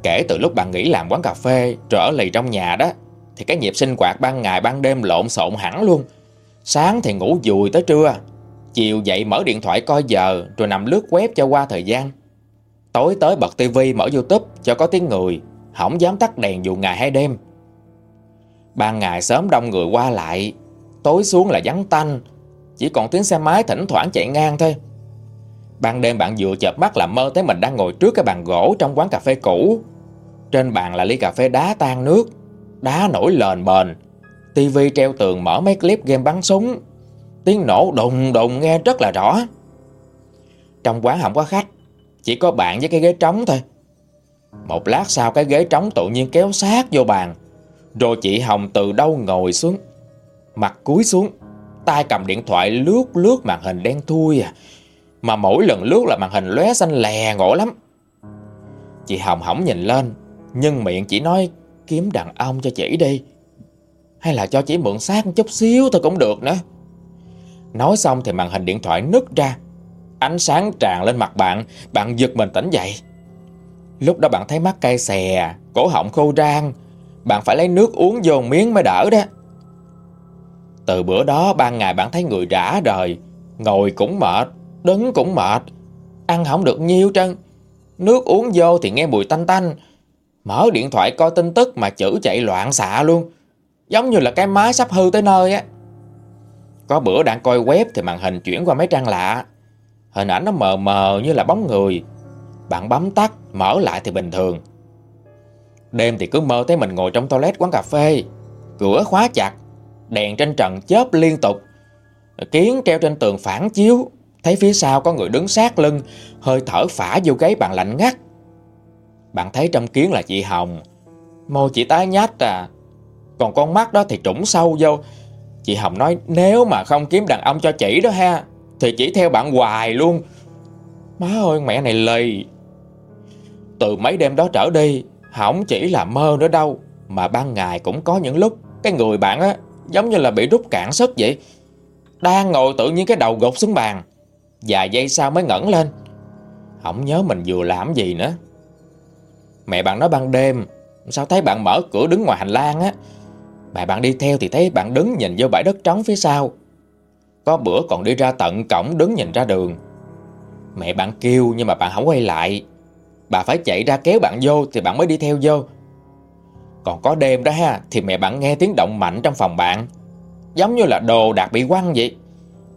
Kể từ lúc bạn nghỉ làm quán cà phê Rồi ở lì trong nhà đó, Thì cái nhịp sinh hoạt ban ngày ban đêm lộn xộn hẳn luôn. Sáng thì ngủ dùi tới trưa. Chiều dậy mở điện thoại coi giờ, Rồi nằm lướt web cho qua thời gian. Tối tới bật tivi, mở youtube, cho có tiếng người. Không dám tắt đèn dù ngày hay đêm. Ban ngày sớm đông người qua lại. Tối xuống là vắng tanh. Chỉ còn tiếng xe máy thỉnh thoảng chạy ngang thôi. Ban đêm bạn vừa chợp mắt là mơ thấy mình đang ngồi trước cái bàn gỗ trong quán cà phê cũ. Trên bàn là ly cà phê đá tan nước. Đá nổi lền bền. Tivi treo tường mở mấy clip game bắn súng. Tiếng nổ đùng đùng nghe rất là rõ. Trong quán không có khách. Chỉ có bạn với cái ghế trống thôi. Một lát sau cái ghế trống tự nhiên kéo sát vô bàn. Rồi chị Hồng từ đâu ngồi xuống, Mặt cúi xuống, tay cầm điện thoại lướt lướt màn hình đen thui à. Mà mỗi lần lướt là màn hình lóe xanh lè ngộ lắm. Chị Hồng hỏng nhìn lên, Nhưng miệng chỉ nói, kiếm đàn ông cho chị đi. Hay là cho chị mượn xác chút xíu thôi cũng được nữa. Nói xong thì màn hình điện thoại nứt ra Ánh sáng tràn lên mặt bạn Bạn giật mình tỉnh dậy. Lúc đó bạn thấy mắt cay xè, Cổ họng khô rang, Bạn phải lấy nước uống vô miếng mới đỡ đó. Từ bữa đó, ban ngày bạn thấy người rã rời, Ngồi cũng mệt, Đứng cũng mệt, Ăn không được nhiêu trơn. Nước uống vô thì nghe mùi tanh tanh, Mở điện thoại coi tin tức mà chữ chạy loạn xạ luôn, Giống như là cái máy sắp hư tới nơi á. Có bữa đang coi web thì màn hình chuyển qua mấy trang lạ Hình ảnh nó mờ mờ như là bóng người. Bạn bấm tắt, mở lại thì bình thường. Đêm thì cứ mơ thấy mình ngồi trong toilet quán cà phê. Cửa khóa chặt Đèn trên trần chớp liên tục. Kiến treo trên tường phản chiếu. Thấy phía sau có người đứng sát lưng Hơi thở phả vô gáy bạn lạnh ngắt. Bạn thấy trong kiến là chị Hồng. Môi chị tái nhát à. Còn con mắt đó thì trũng sâu vô. Chị Hồng nói nếu mà không kiếm đàn ông cho chị đó ha. Thì chỉ theo bạn hoài luôn. Má ơi, mẹ này lì. Từ mấy đêm đó trở đi, Không chỉ là mơ nữa đâu, Mà ban ngày cũng có những lúc Cái người bạn á, giống như là bị rút cạn sức vậy. Đang ngồi tự nhiên cái đầu gục xuống bàn, Vài giây sau mới ngẩng lên. Không nhớ mình vừa làm gì nữa. Mẹ bạn nói ban đêm, Sao thấy bạn mở cửa đứng ngoài hành lang á? Mẹ bạn đi theo thì thấy bạn đứng nhìn vô bãi đất trống phía sau. Có bữa còn đi ra tận cổng đứng nhìn ra đường. Mẹ bạn kêu nhưng mà bạn không quay lại. Bà phải chạy ra kéo bạn vô thì bạn mới đi theo vô. Còn có đêm đó ha, Thì mẹ bạn nghe tiếng động mạnh trong phòng bạn. Giống như là đồ đạc bị quăng vậy.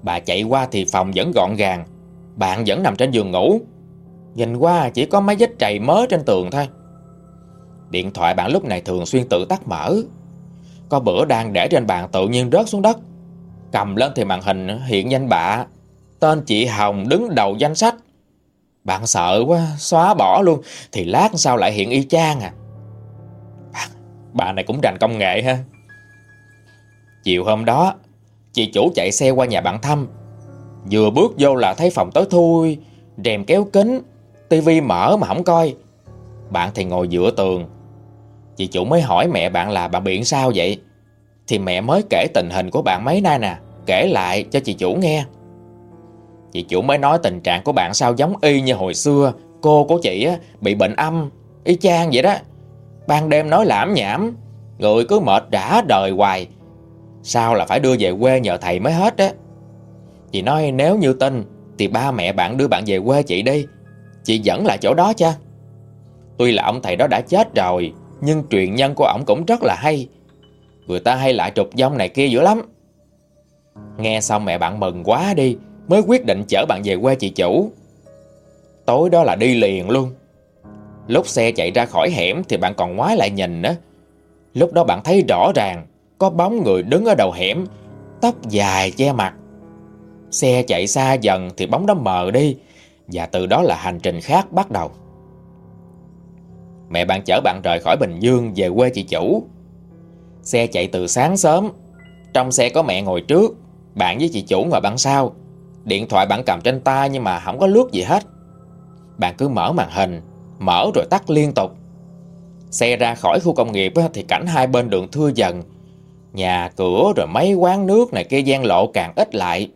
Bà chạy qua thì phòng vẫn gọn gàng. Bạn vẫn nằm trên giường ngủ. Nhìn qua chỉ có mấy vết trầy mớ trên tường thôi. Điện thoại bạn lúc này thường xuyên tự tắt mở. Có bữa đang để trên bàn tự nhiên rớt xuống đất. Cầm lên thì màn hình hiện danh bạ. Tên chị Hồng đứng đầu danh sách. Bạn sợ quá, Xóa bỏ luôn. Thì lát sau lại hiện y chang à. Bà này cũng rành công nghệ ha. Chiều hôm đó, Chị chủ chạy xe qua nhà bạn thăm Vừa bước vô là thấy phòng tối thui, Rèm kéo kính, tivi mở mà không coi. Bạn thì ngồi giữa tường. Chị chủ mới hỏi mẹ bạn là bạn bị sao vậy? Thì mẹ mới kể tình hình của bạn mấy nay nè. Kể lại cho chị chủ nghe. Chị chủ mới nói tình trạng của bạn sao giống y như hồi xưa. Cô của chị á, bị bệnh âm Y chang vậy đó. Ban đêm nói lãm nhảm Người cứ mệt đã đời hoài. Sao là phải đưa về quê nhờ thầy mới hết á? Chị nói nếu như tin Thì ba mẹ bạn đưa bạn về quê chị đi. Chị dẫn lại chỗ đó cha. Tuy là ông thầy đó đã chết rồi Nhưng truyền nhân của ổng cũng rất là hay. Người ta hay lại trục dông này kia dữ lắm. Nghe xong mẹ bạn mừng quá đi, Mới quyết định chở bạn về quê chị chủ. Tối đó là đi liền luôn. Lúc xe chạy ra khỏi hẻm Thì bạn còn ngoái lại nhìn á. Lúc đó bạn thấy rõ ràng, Có bóng người đứng ở đầu hẻm, Tóc dài che mặt. Xe chạy xa dần thì bóng đó mờ đi, Và từ đó là hành trình khác bắt đầu. Mẹ bạn chở bạn rời khỏi Bình Dương về quê chị chủ. Xe chạy từ sáng sớm, Trong xe có mẹ ngồi trước. Bạn với chị chủ ngồi bạn sau Điện thoại bạn cầm trên tay nhưng mà không có lướt gì hết. Bạn cứ mở màn hình, Mở rồi tắt liên tục. Xe ra khỏi khu công nghiệp thì cảnh hai bên đường thưa dần. Nhà cửa rồi mấy quán nước này kia gian lộ càng ít lại.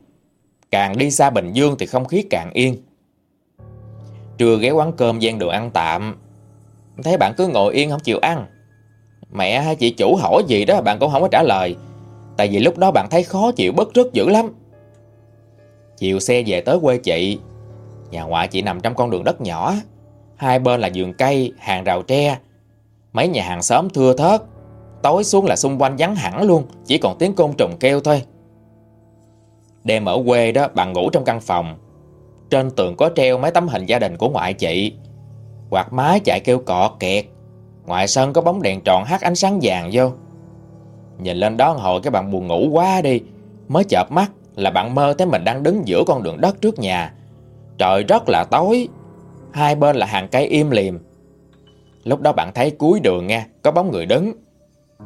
Càng đi xa Bình Dương thì không khí càng yên. Trưa ghé quán cơm gian đường ăn tạm. Thấy bạn cứ ngồi yên không chịu ăn. Mẹ hay chị chủ hỏi gì đó bạn cũng không có trả lời. Tại vì lúc đó bạn thấy khó chịu bất rất dữ lắm. Chiều xe về tới quê chị Nhà ngoại chị nằm trong con đường đất nhỏ. Hai bên là vườn cây, hàng rào tre. Mấy nhà hàng xóm thưa thớt. Tối xuống là xung quanh vắng hẳn luôn Chỉ còn tiếng côn trùng kêu thôi. Đêm ở quê đó bạn ngủ trong căn phòng. Trên tường có treo mấy tấm hình gia đình của ngoại chị. Quạt mái chạy kêu cọ kẹt. Ngoài sân có bóng đèn tròn hắt ánh sáng vàng vô. Nhìn lên đó hồi cái bạn buồn ngủ quá đi. Mới chợp mắt là bạn mơ thấy mình đang đứng giữa con đường đất trước nhà. Trời rất là tối. Hai bên là hàng cây im liềm Lúc đó bạn thấy cuối đường nha, Có bóng người đứng.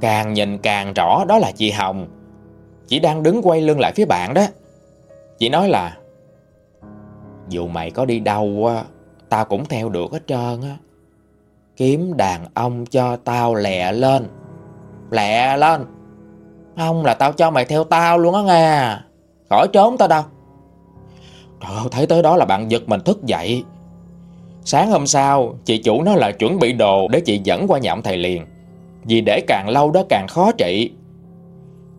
Càng nhìn càng rõ đó là chị Hồng. Chị đang đứng quay lưng lại phía bạn đó. Chị nói là, Dù mày có đi đâu Tao cũng theo được hết trơn á. Kiếm đàn ông cho tao lẹ lên. Lẹ lên. Không là tao cho mày theo tao luôn á nghe Khỏi trốn tao đâu. Trời ơi, thấy tới đó là bạn giật mình thức dậy. Sáng hôm sau, Chị chủ nói là chuẩn bị đồ Để chị dẫn qua nhà ông thầy liền. Vì để càng lâu đó càng khó trị.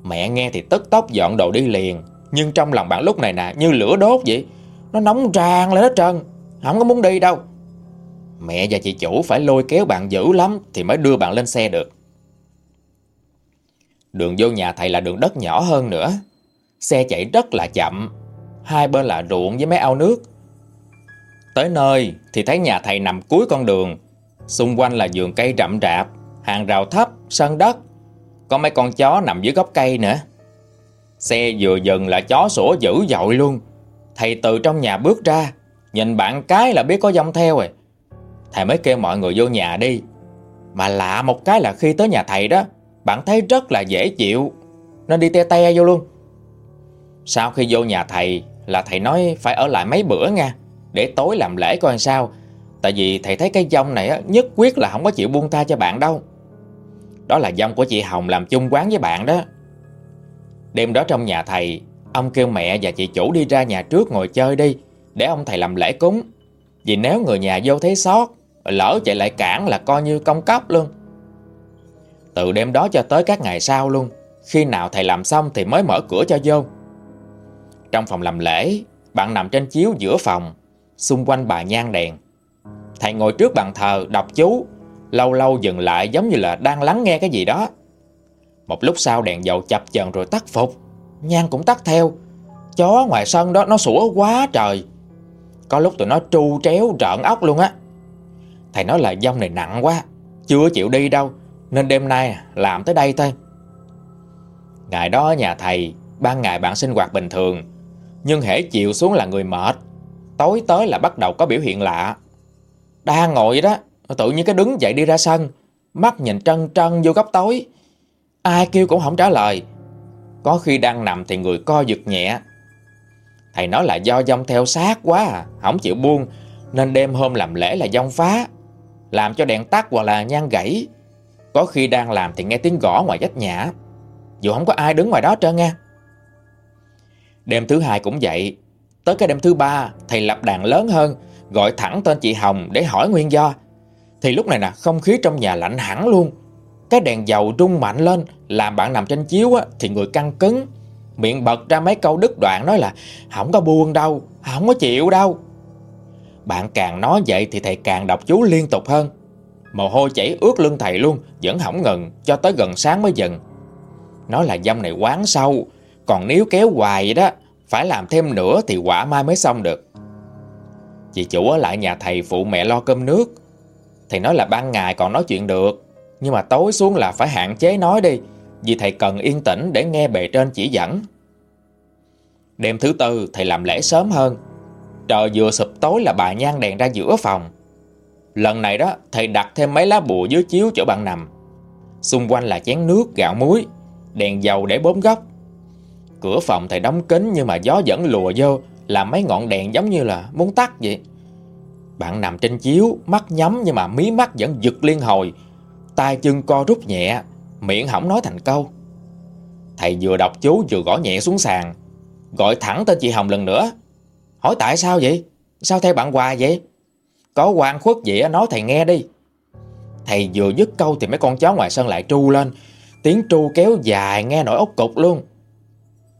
Mẹ nghe thì tức tốc dọn đồ đi liền. Nhưng trong lòng bạn lúc này nè, Như lửa đốt vậy. Nó nóng ràng lên hết trơn. Không có muốn đi đâu. Mẹ và chị chủ phải lôi kéo bạn dữ lắm Thì mới đưa bạn lên xe được. Đường vô nhà thầy là đường đất nhỏ hơn nữa. Xe chạy rất là chậm. Hai bên là ruộng với mấy ao nước. Tới nơi thì thấy nhà thầy nằm cuối con đường. Xung quanh là vườn cây rậm rạp Hàng rào thấp, sân đất. Có mấy con chó nằm dưới gốc cây nữa. Xe vừa dừng là chó sủa dữ dội luôn. Thầy từ trong nhà bước ra Nhìn bạn cái là biết có dông theo rồi. Thầy mới kêu mọi người vô nhà đi. Mà lạ một cái là khi tới nhà thầy đó bạn thấy rất là dễ chịu. Nên đi te te vô luôn. Sau khi vô nhà thầy Là thầy nói phải ở lại mấy bữa nha, Để tối làm lễ coi sao. Tại vì thầy thấy cái dông này nhất quyết là không có chịu buông tha cho bạn đâu. Đó là dông của chị Hồng làm chung quán với bạn đó. Đêm đó trong nhà thầy, Ông kêu mẹ và chị chủ đi ra nhà trước ngồi chơi đi, Để ông thầy làm lễ cúng. Vì nếu người nhà vô thấy sót, Lỡ chạy lại cản là coi như công cấp luôn. Từ đêm đó cho tới các ngày sau luôn. Khi nào thầy làm xong thì mới mở cửa cho vô. Trong phòng làm lễ, Bạn nằm trên chiếu giữa phòng, Xung quanh bà nhang đèn. Thầy ngồi trước bàn thờ, đọc chú, Lâu lâu dừng lại giống như là đang lắng nghe cái gì đó. Một lúc sau đèn dầu chập chờn rồi tắt phục. Nhang cũng tắt theo. Chó ngoài sân đó, nó sủa quá trời. Có lúc tụi nó tru tréo, trợn ốc luôn á. Thầy nói là dông này nặng quá, Chưa chịu đi đâu. Nên đêm nay làm tới đây thôi. Ngày đó nhà thầy Ban ngày bạn sinh hoạt bình thường, Nhưng hễ chịu xuống là người mệt. Tối tới là bắt đầu có biểu hiện lạ. Đang ngồi đó, Tự nhiên cái đứng dậy đi ra sân, Mắt nhìn trân trân vô góc tối. Ai kêu cũng không trả lời. Có khi đang nằm thì người co giật nhẹ. Thầy nói là do dông theo sát quá à Không chịu buông, Nên đêm hôm làm lễ là dông phá, làm cho đèn tắt hoặc là nhang gãy. Có khi đang làm thì nghe tiếng gõ ngoài vách nhà. Dù không có ai đứng ngoài đó trơn nha. Đêm thứ hai cũng vậy. Tới cái đêm thứ ba, thầy lập đàn lớn hơn, gọi thẳng tên chị Hồng để hỏi nguyên do. Thì lúc này nè, không khí trong nhà lạnh hẳn luôn. Cái đèn dầu rung mạnh lên, làm bạn nằm trên chiếu á, thì người căng cứng. Miệng bật ra mấy câu đứt đoạn nói là Không có buông đâu, không có chịu đâu Bạn càng nói vậy thì thầy càng đọc chú liên tục hơn Mồ hôi chảy ướt lưng thầy luôn, Vẫn không ngừng, cho tới gần sáng mới dừng Nói là dâm này quán sâu Còn nếu kéo hoài đó, Phải làm thêm nữa thì quả mai mới xong được. Chị chủ ở lại nhà thầy phụ mẹ lo cơm nước. Thầy nói là ban ngày còn nói chuyện được, Nhưng mà tối xuống là phải hạn chế nói đi, Vì thầy cần yên tĩnh để nghe bề trên chỉ dẫn. Đêm thứ tư thầy làm lễ sớm hơn. Trời vừa sụp tối là bà nhang đèn ra giữa phòng. Lần này đó thầy đặt thêm mấy lá bùa dưới chiếu chỗ bạn nằm. Xung quanh là chén nước, gạo muối Đèn dầu để bốn góc. Cửa phòng thầy đóng kín nhưng mà gió vẫn lùa vô Làm mấy ngọn đèn giống như là muốn tắt vậy. Bạn nằm trên chiếu Mắt nhắm nhưng mà mí mắt vẫn giật liên hồi. Tay chân co rút nhẹ Miệng hỏng nói thành câu. Thầy vừa đọc chú vừa gõ nhẹ xuống sàn. Gọi thẳng tên chị Hồng lần nữa. Hỏi tại sao vậy? Sao theo bạn hoài vậy? Có quan khuất vậy nói thầy nghe đi. Thầy vừa dứt câu thì mấy con chó ngoài sân lại tru lên. Tiếng tru kéo dài nghe nổi ốc cục luôn.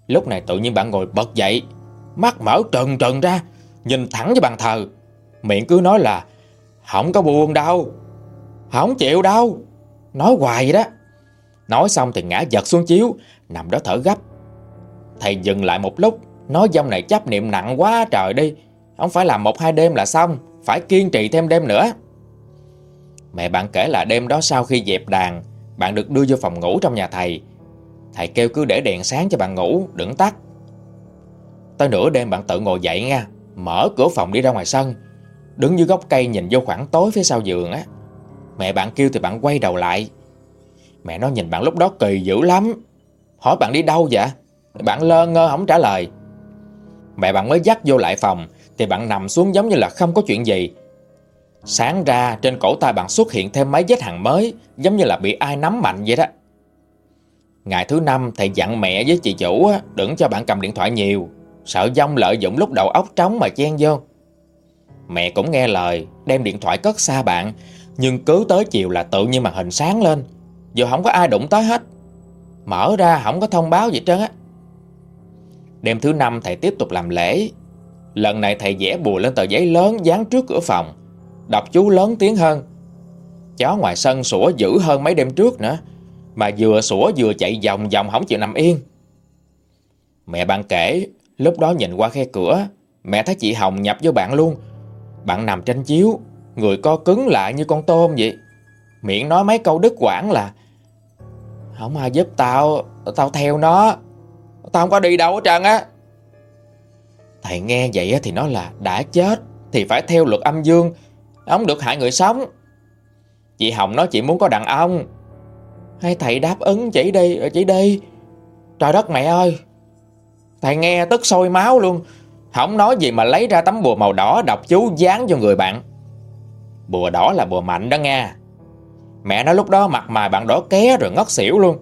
Lúc này tự nhiên bạn ngồi bật dậy, Mắt mở trần trần ra, Nhìn thẳng với bàn thờ. Miệng cứ nói là, Không có buồn đâu, Không chịu đâu. Nói hoài vậy đó. Nói xong thì ngã giật xuống chiếu, Nằm đó thở gấp. Thầy dừng lại một lúc, Nói dòng này chấp niệm nặng quá trời đi. Không phải làm một hai đêm là xong. Phải kiên trì thêm đêm nữa. Mẹ bạn kể là đêm đó sau khi dẹp đàn, Bạn được đưa vô phòng ngủ trong nhà thầy. Thầy kêu cứ để đèn sáng cho bạn ngủ, Đừng tắt. Tới nửa đêm bạn tự ngồi dậy nha, Mở cửa phòng đi ra ngoài sân, Đứng dưới gốc cây nhìn vô khoảng tối phía sau giường á. Mẹ bạn kêu thì bạn quay đầu lại. Mẹ nó nhìn bạn lúc đó kỳ dữ lắm. Hỏi bạn đi đâu vậy? Bạn lơ ngơ không trả lời. Mẹ bạn mới dắt vô lại phòng thì bạn nằm xuống giống như là không có chuyện gì. Sáng ra, trên cổ tay bạn xuất hiện thêm mấy vết hằn mới, Giống như là bị ai nắm mạnh vậy đó. Ngày thứ năm, thầy dặn mẹ với chị chủ Đừng cho bạn cầm điện thoại nhiều. Sợ dông lợi dụng lúc đầu óc trống mà chen vô. Mẹ cũng nghe lời, Đem điện thoại cất xa bạn, Nhưng cứ tới chiều là tự nhiên màn hình sáng lên. Giờ không có ai đụng tới hết. Mở ra, không có thông báo gì trơn á. Đêm thứ năm, thầy tiếp tục làm lễ. Lần này thầy vẽ bùa lên tờ giấy lớn dán trước cửa phòng. Đọc chú lớn tiếng hơn. Chó ngoài sân sủa dữ hơn mấy đêm trước nữa. Mà vừa sủa vừa chạy vòng vòng không chịu nằm yên. Mẹ bạn kể, Lúc đó nhìn qua khe cửa, Mẹ thấy chị Hồng nhập vô bạn luôn. Bạn nằm trên chiếu, Người co cứng lại như con tôm vậy. Miệng nói mấy câu đứt quãng là, Không ai giúp tao Tao theo nó. Tao không có đi đâu hết trơn á. Thầy nghe vậy thì nói là, Đã chết, thì phải theo luật âm dương. Ông được hại người sống. Chị Hồng nói, chị muốn có đàn ông. Hay thầy đáp ứng, chỉ đi ờ, Chỉ đi. Trời đất mẹ ơi! Thầy nghe tức sôi máu luôn. Không nói gì mà lấy ra tấm bùa màu đỏ Đọc chú dán cho người bạn. Bùa đỏ là bùa mạnh đó nha Mẹ nói lúc đó mặt mày bạn đỏ ké rồi ngất xỉu luôn.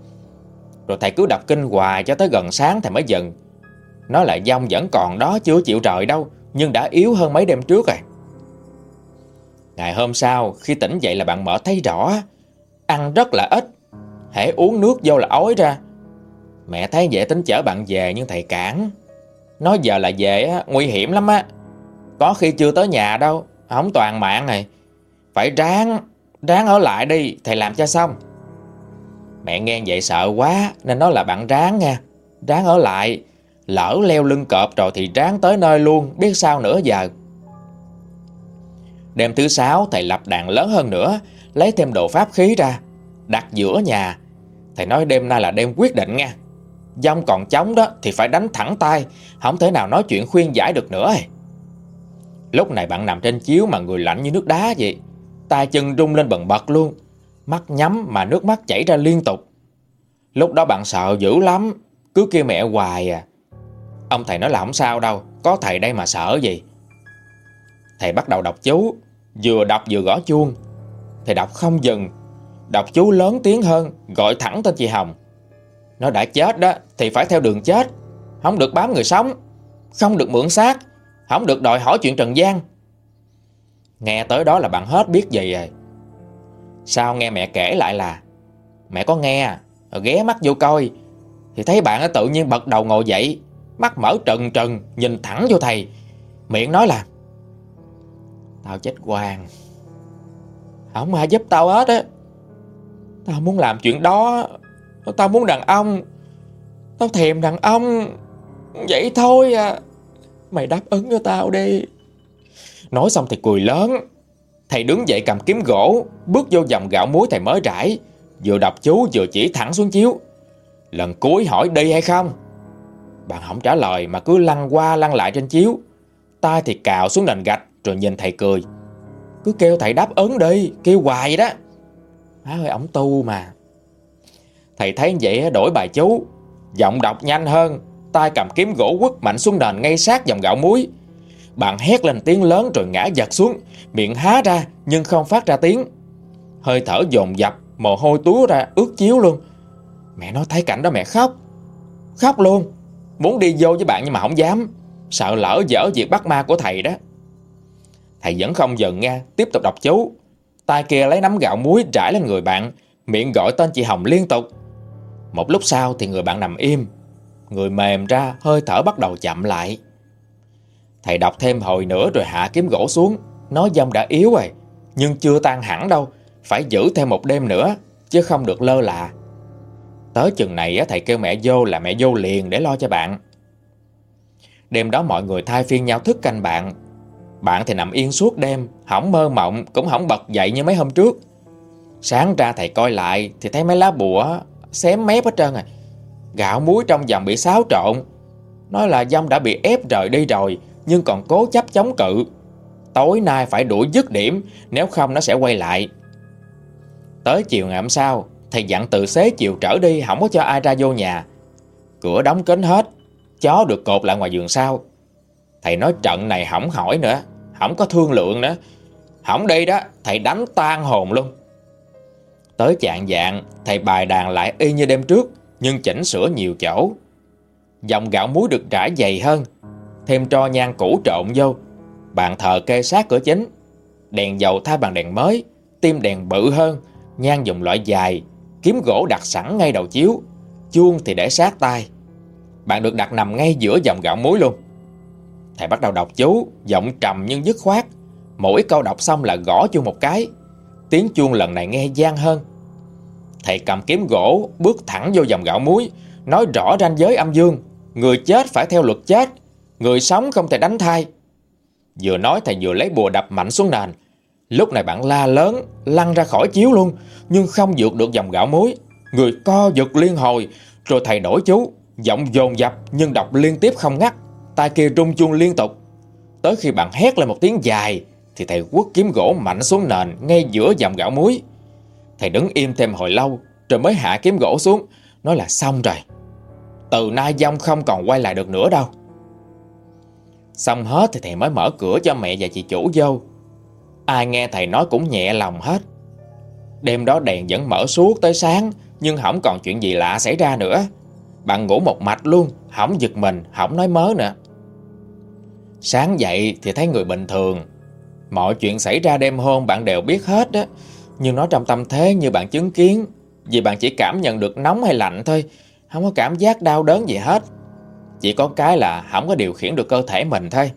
Rồi thầy cứ đọc kinh hoài cho tới gần sáng thầy mới dừng nó là dông vẫn còn đó chưa chịu trời đâu Nhưng đã yếu hơn mấy đêm trước rồi. Ngày hôm sau khi tỉnh dậy là bạn mở thấy rõ Ăn rất là ít Hãy uống nước vô là ói ra. Mẹ thấy vậy tính chở bạn về nhưng thầy cản. Nói giờ là về á, nguy hiểm lắm á. Có khi chưa tới nhà đâu Không toàn mạng này. Phải ráng Ráng ở lại đi Thầy làm cho xong. Mẹ nghe vậy sợ quá Nên nói là bạn ráng nha Ráng ở lại. Lỡ leo lưng cọp rồi thì ráng tới nơi luôn, Biết sao nữa giờ. Đêm thứ sáu, thầy lập đàn lớn hơn nữa, Lấy thêm đồ pháp khí ra, Đặt giữa nhà. Thầy nói đêm nay là đêm quyết định nha. Dông còn chống đó thì phải đánh thẳng tay, Không thể nào nói chuyện khuyên giải được nữa. Lúc này bạn nằm trên chiếu mà người lạnh như nước đá vậy. Tay chân rung lên bần bật luôn, Mắt nhắm mà nước mắt chảy ra liên tục. Lúc đó bạn sợ dữ lắm, Cứ kêu mẹ hoài à. Ông thầy nói là không sao đâu, Có thầy đây mà sợ gì? Thầy bắt đầu đọc chú, Vừa đọc vừa gõ chuông. Thầy đọc không dừng, Đọc chú lớn tiếng hơn, Gọi thẳng tên chị Hồng. Nó đã chết đó, Thì phải theo đường chết. Không được bám người sống, Không được mượn xác, Không được đòi hỏi chuyện trần gian. Nghe tới đó là bạn hết biết gì rồi. Sao nghe mẹ kể lại là, Mẹ có nghe, Ghé mắt vô coi, Thì thấy bạn tự nhiên bật đầu ngồi dậy. Mắt mở trần trần Nhìn thẳng vô thầy. Miệng nói là Tao chết hoàng, Không ai giúp tao hết á. Tao muốn làm chuyện đó. Tao muốn đàn ông. Tao thèm đàn ông. Vậy thôi à. Mày đáp ứng cho tao đi. Nói xong thì cười lớn. Thầy đứng dậy cầm kiếm gỗ Bước vô dòng gạo muối thầy mới rải Vừa đọc chú vừa chỉ thẳng xuống chiếu. Lần cuối hỏi đi hay không? Bạn không trả lời mà cứ lăn qua lăn lại trên chiếu. Tay thì cào xuống nền gạch Rồi nhìn thầy cười. Cứ kêu thầy đáp ứng đi, Kêu hoài vậy đó. Má ơi, ổng tu mà. Thầy thấy vậy đổi bài chú. Giọng đọc nhanh hơn, tay cầm kiếm gỗ quất mạnh xuống nền ngay sát dòng gạo muối. Bạn hét lên tiếng lớn rồi ngã giật xuống, Miệng há ra nhưng không phát ra tiếng. Hơi thở dồn dập, Mồ hôi túa ra, ướt chiếu luôn. Mẹ nói thấy cảnh đó mẹ khóc. Khóc luôn. Muốn đi vô với bạn nhưng mà không dám. Sợ lỡ dở việc bắt ma của thầy đó. Thầy vẫn không dần nghe Tiếp tục đọc chú. Tay kia lấy nắm gạo muối trải lên người bạn, Miệng gọi tên chị Hồng liên tục. Một lúc sau thì người bạn nằm im. Người mềm ra, hơi thở bắt đầu chậm lại. Thầy đọc thêm hồi nữa rồi hạ kiếm gỗ xuống. Nói dông đã yếu rồi, Nhưng chưa tan hẳn đâu. Phải giữ thêm một đêm nữa, Chứ không được lơ là. Tới chừng này thầy kêu mẹ vô là mẹ vô liền để lo cho bạn. Đêm đó mọi người thay phiên nhau thức canh bạn. Bạn thì nằm yên suốt đêm, Hỏng mơ mộng, Cũng hỏng bật dậy như mấy hôm trước. Sáng ra thầy coi lại Thì thấy mấy lá bùa Xém mép hết trơn à. Gạo muối trong dòng bị xáo trộn. Nói là dông đã bị ép rời đi rồi, Nhưng còn cố chấp chống cự. Tối nay phải đuổi dứt điểm, Nếu không nó sẽ quay lại. Tới chiều ngày hôm sau Thầy dặn tự xế chiều trở đi, Không có cho ai ra vô nhà. Cửa đóng kín hết, Chó được cột lại ngoài giường sau. Thầy nói trận này không hỏi nữa, Không có thương lượng nữa. Không đi đó, Thầy đánh tan hồn luôn. Tới chạng dạng, Thầy bài đàn lại y như đêm trước, Nhưng chỉnh sửa nhiều chỗ. Dòng gạo muối được trải dày hơn, Thêm tro nhang cũ trộn vô. Bàn thờ kê sát cửa chính. Đèn dầu thay bằng đèn mới, Tim đèn bự hơn, Nhang dùng loại dài Kiếm gỗ đặt sẵn ngay đầu chiếu. Chuông thì để sát tay Bạn được đặt nằm ngay giữa dòng gạo muối luôn. Thầy bắt đầu đọc chú, Giọng trầm nhưng dứt khoát. Mỗi câu đọc xong là gõ chuông một cái. Tiếng chuông lần này nghe gian hơn. Thầy cầm kiếm gỗ, Bước thẳng vô dòng gạo muối, Nói rõ ranh giới âm dương. Người chết phải theo luật chết, Người sống không thể đánh thai. Vừa nói thầy vừa lấy bùa đập mạnh xuống nền. Lúc này bạn la lớn, Lăn ra khỏi chiếu luôn, Nhưng không vượt được dòng gạo muối. Người co giật liên hồi, Rồi thầy đổi chú, Giọng dồn dập nhưng đọc liên tiếp không ngắt. Tay kia rung chuông liên tục. Tới khi bạn hét lên một tiếng dài, Thì thầy quất kiếm gỗ mạnh xuống nền Ngay giữa dòng gạo muối. Thầy đứng im thêm hồi lâu, Rồi mới hạ kiếm gỗ xuống, Nói là xong rồi. Từ nay dông không còn quay lại được nữa đâu. Xong hết thì thầy mới mở cửa cho mẹ và chị chủ vô. Ai nghe thầy nói cũng nhẹ lòng hết. Đêm đó đèn vẫn mở suốt tới sáng Nhưng không còn chuyện gì lạ xảy ra nữa. Bạn ngủ một mạch luôn Không giật mình, không nói mớ nữa. Sáng dậy thì thấy người bình thường. Mọi chuyện xảy ra đêm hôm bạn đều biết hết đó Nhưng nó trong tâm thế như bạn chứng kiến Vì bạn chỉ cảm nhận được nóng hay lạnh thôi Không có cảm giác đau đớn gì hết. Chỉ có cái là không có điều khiển được cơ thể mình thôi.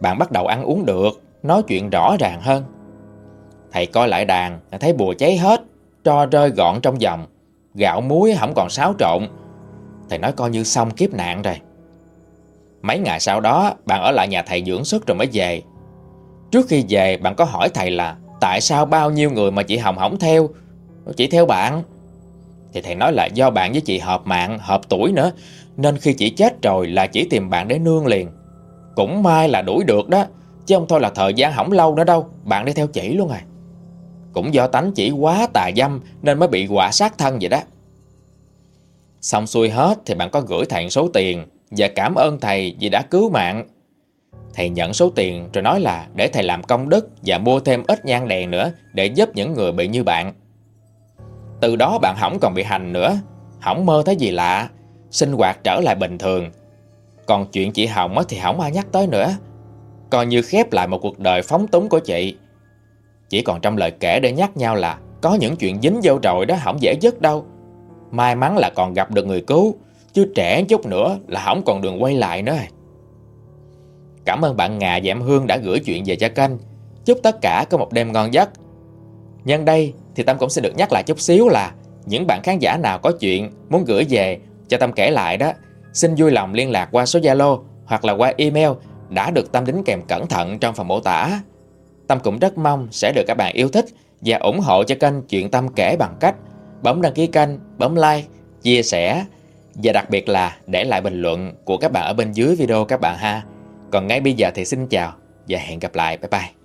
Bạn bắt đầu ăn uống được. Nói chuyện rõ ràng hơn. Thầy coi lại đàn, Thấy bùa cháy hết Tro rơi gọn trong vòng, Gạo muối không còn xáo trộn. Thầy nói coi như xong kiếp nạn rồi. Mấy ngày sau đó, Bạn ở lại nhà thầy dưỡng sức rồi mới về. Trước khi về, bạn có hỏi thầy là, Tại sao bao nhiêu người mà chị Hồng không theo? Chỉ theo bạn. Thì thầy nói là do bạn với chị hợp mạng, Hợp tuổi nữa, Nên khi chị chết rồi là chỉ tìm bạn để nương liền. Cũng may là đuổi được đó. Chứ không thôi là thời gian hỏng lâu nữa đâu, Bạn đi theo chỉ luôn à. Cũng do tánh chỉ quá tà dâm Nên mới bị quả sát thân vậy đó. Xong xuôi hết Thì bạn có gửi thầy số tiền Và cảm ơn thầy vì đã cứu mạng. Thầy nhận số tiền rồi nói là Để thầy làm công đức Và mua thêm ít nhang đèn nữa Để giúp những người bị như bạn. Từ đó bạn không còn bị hành nữa Không mơ thấy gì lạ, Sinh hoạt trở lại bình thường. Còn chuyện chị Hồng thì không ai nhắc tới nữa. Coi như khép lại một cuộc đời phóng túng của chị. Chỉ còn trong lời kể để nhắc nhau là Có những chuyện dính vô rồi đó không dễ dứt đâu. May mắn là còn gặp được người cứu, Chứ trẻ chút nữa là không còn đường quay lại nữa. Cảm ơn bạn Ngà và em Hương đã gửi chuyện về cho kênh. Chúc tất cả có một đêm ngon giấc. Nhân đây thì Tâm cũng sẽ được nhắc lại chút xíu là Những bạn khán giả nào có chuyện muốn gửi về cho Tâm kể lại đó, Xin vui lòng liên lạc qua số Zalo hoặc là qua email đã được Tâm đính kèm cẩn thận trong phần mô tả. Tâm cũng rất mong sẽ được các bạn yêu thích và ủng hộ cho kênh Chuyện Tâm kể bằng cách bấm đăng ký kênh, bấm like, chia sẻ và đặc biệt là để lại bình luận của các bạn ở bên dưới video các bạn ha. Còn ngay bây giờ thì xin chào và hẹn gặp lại. Bye bye.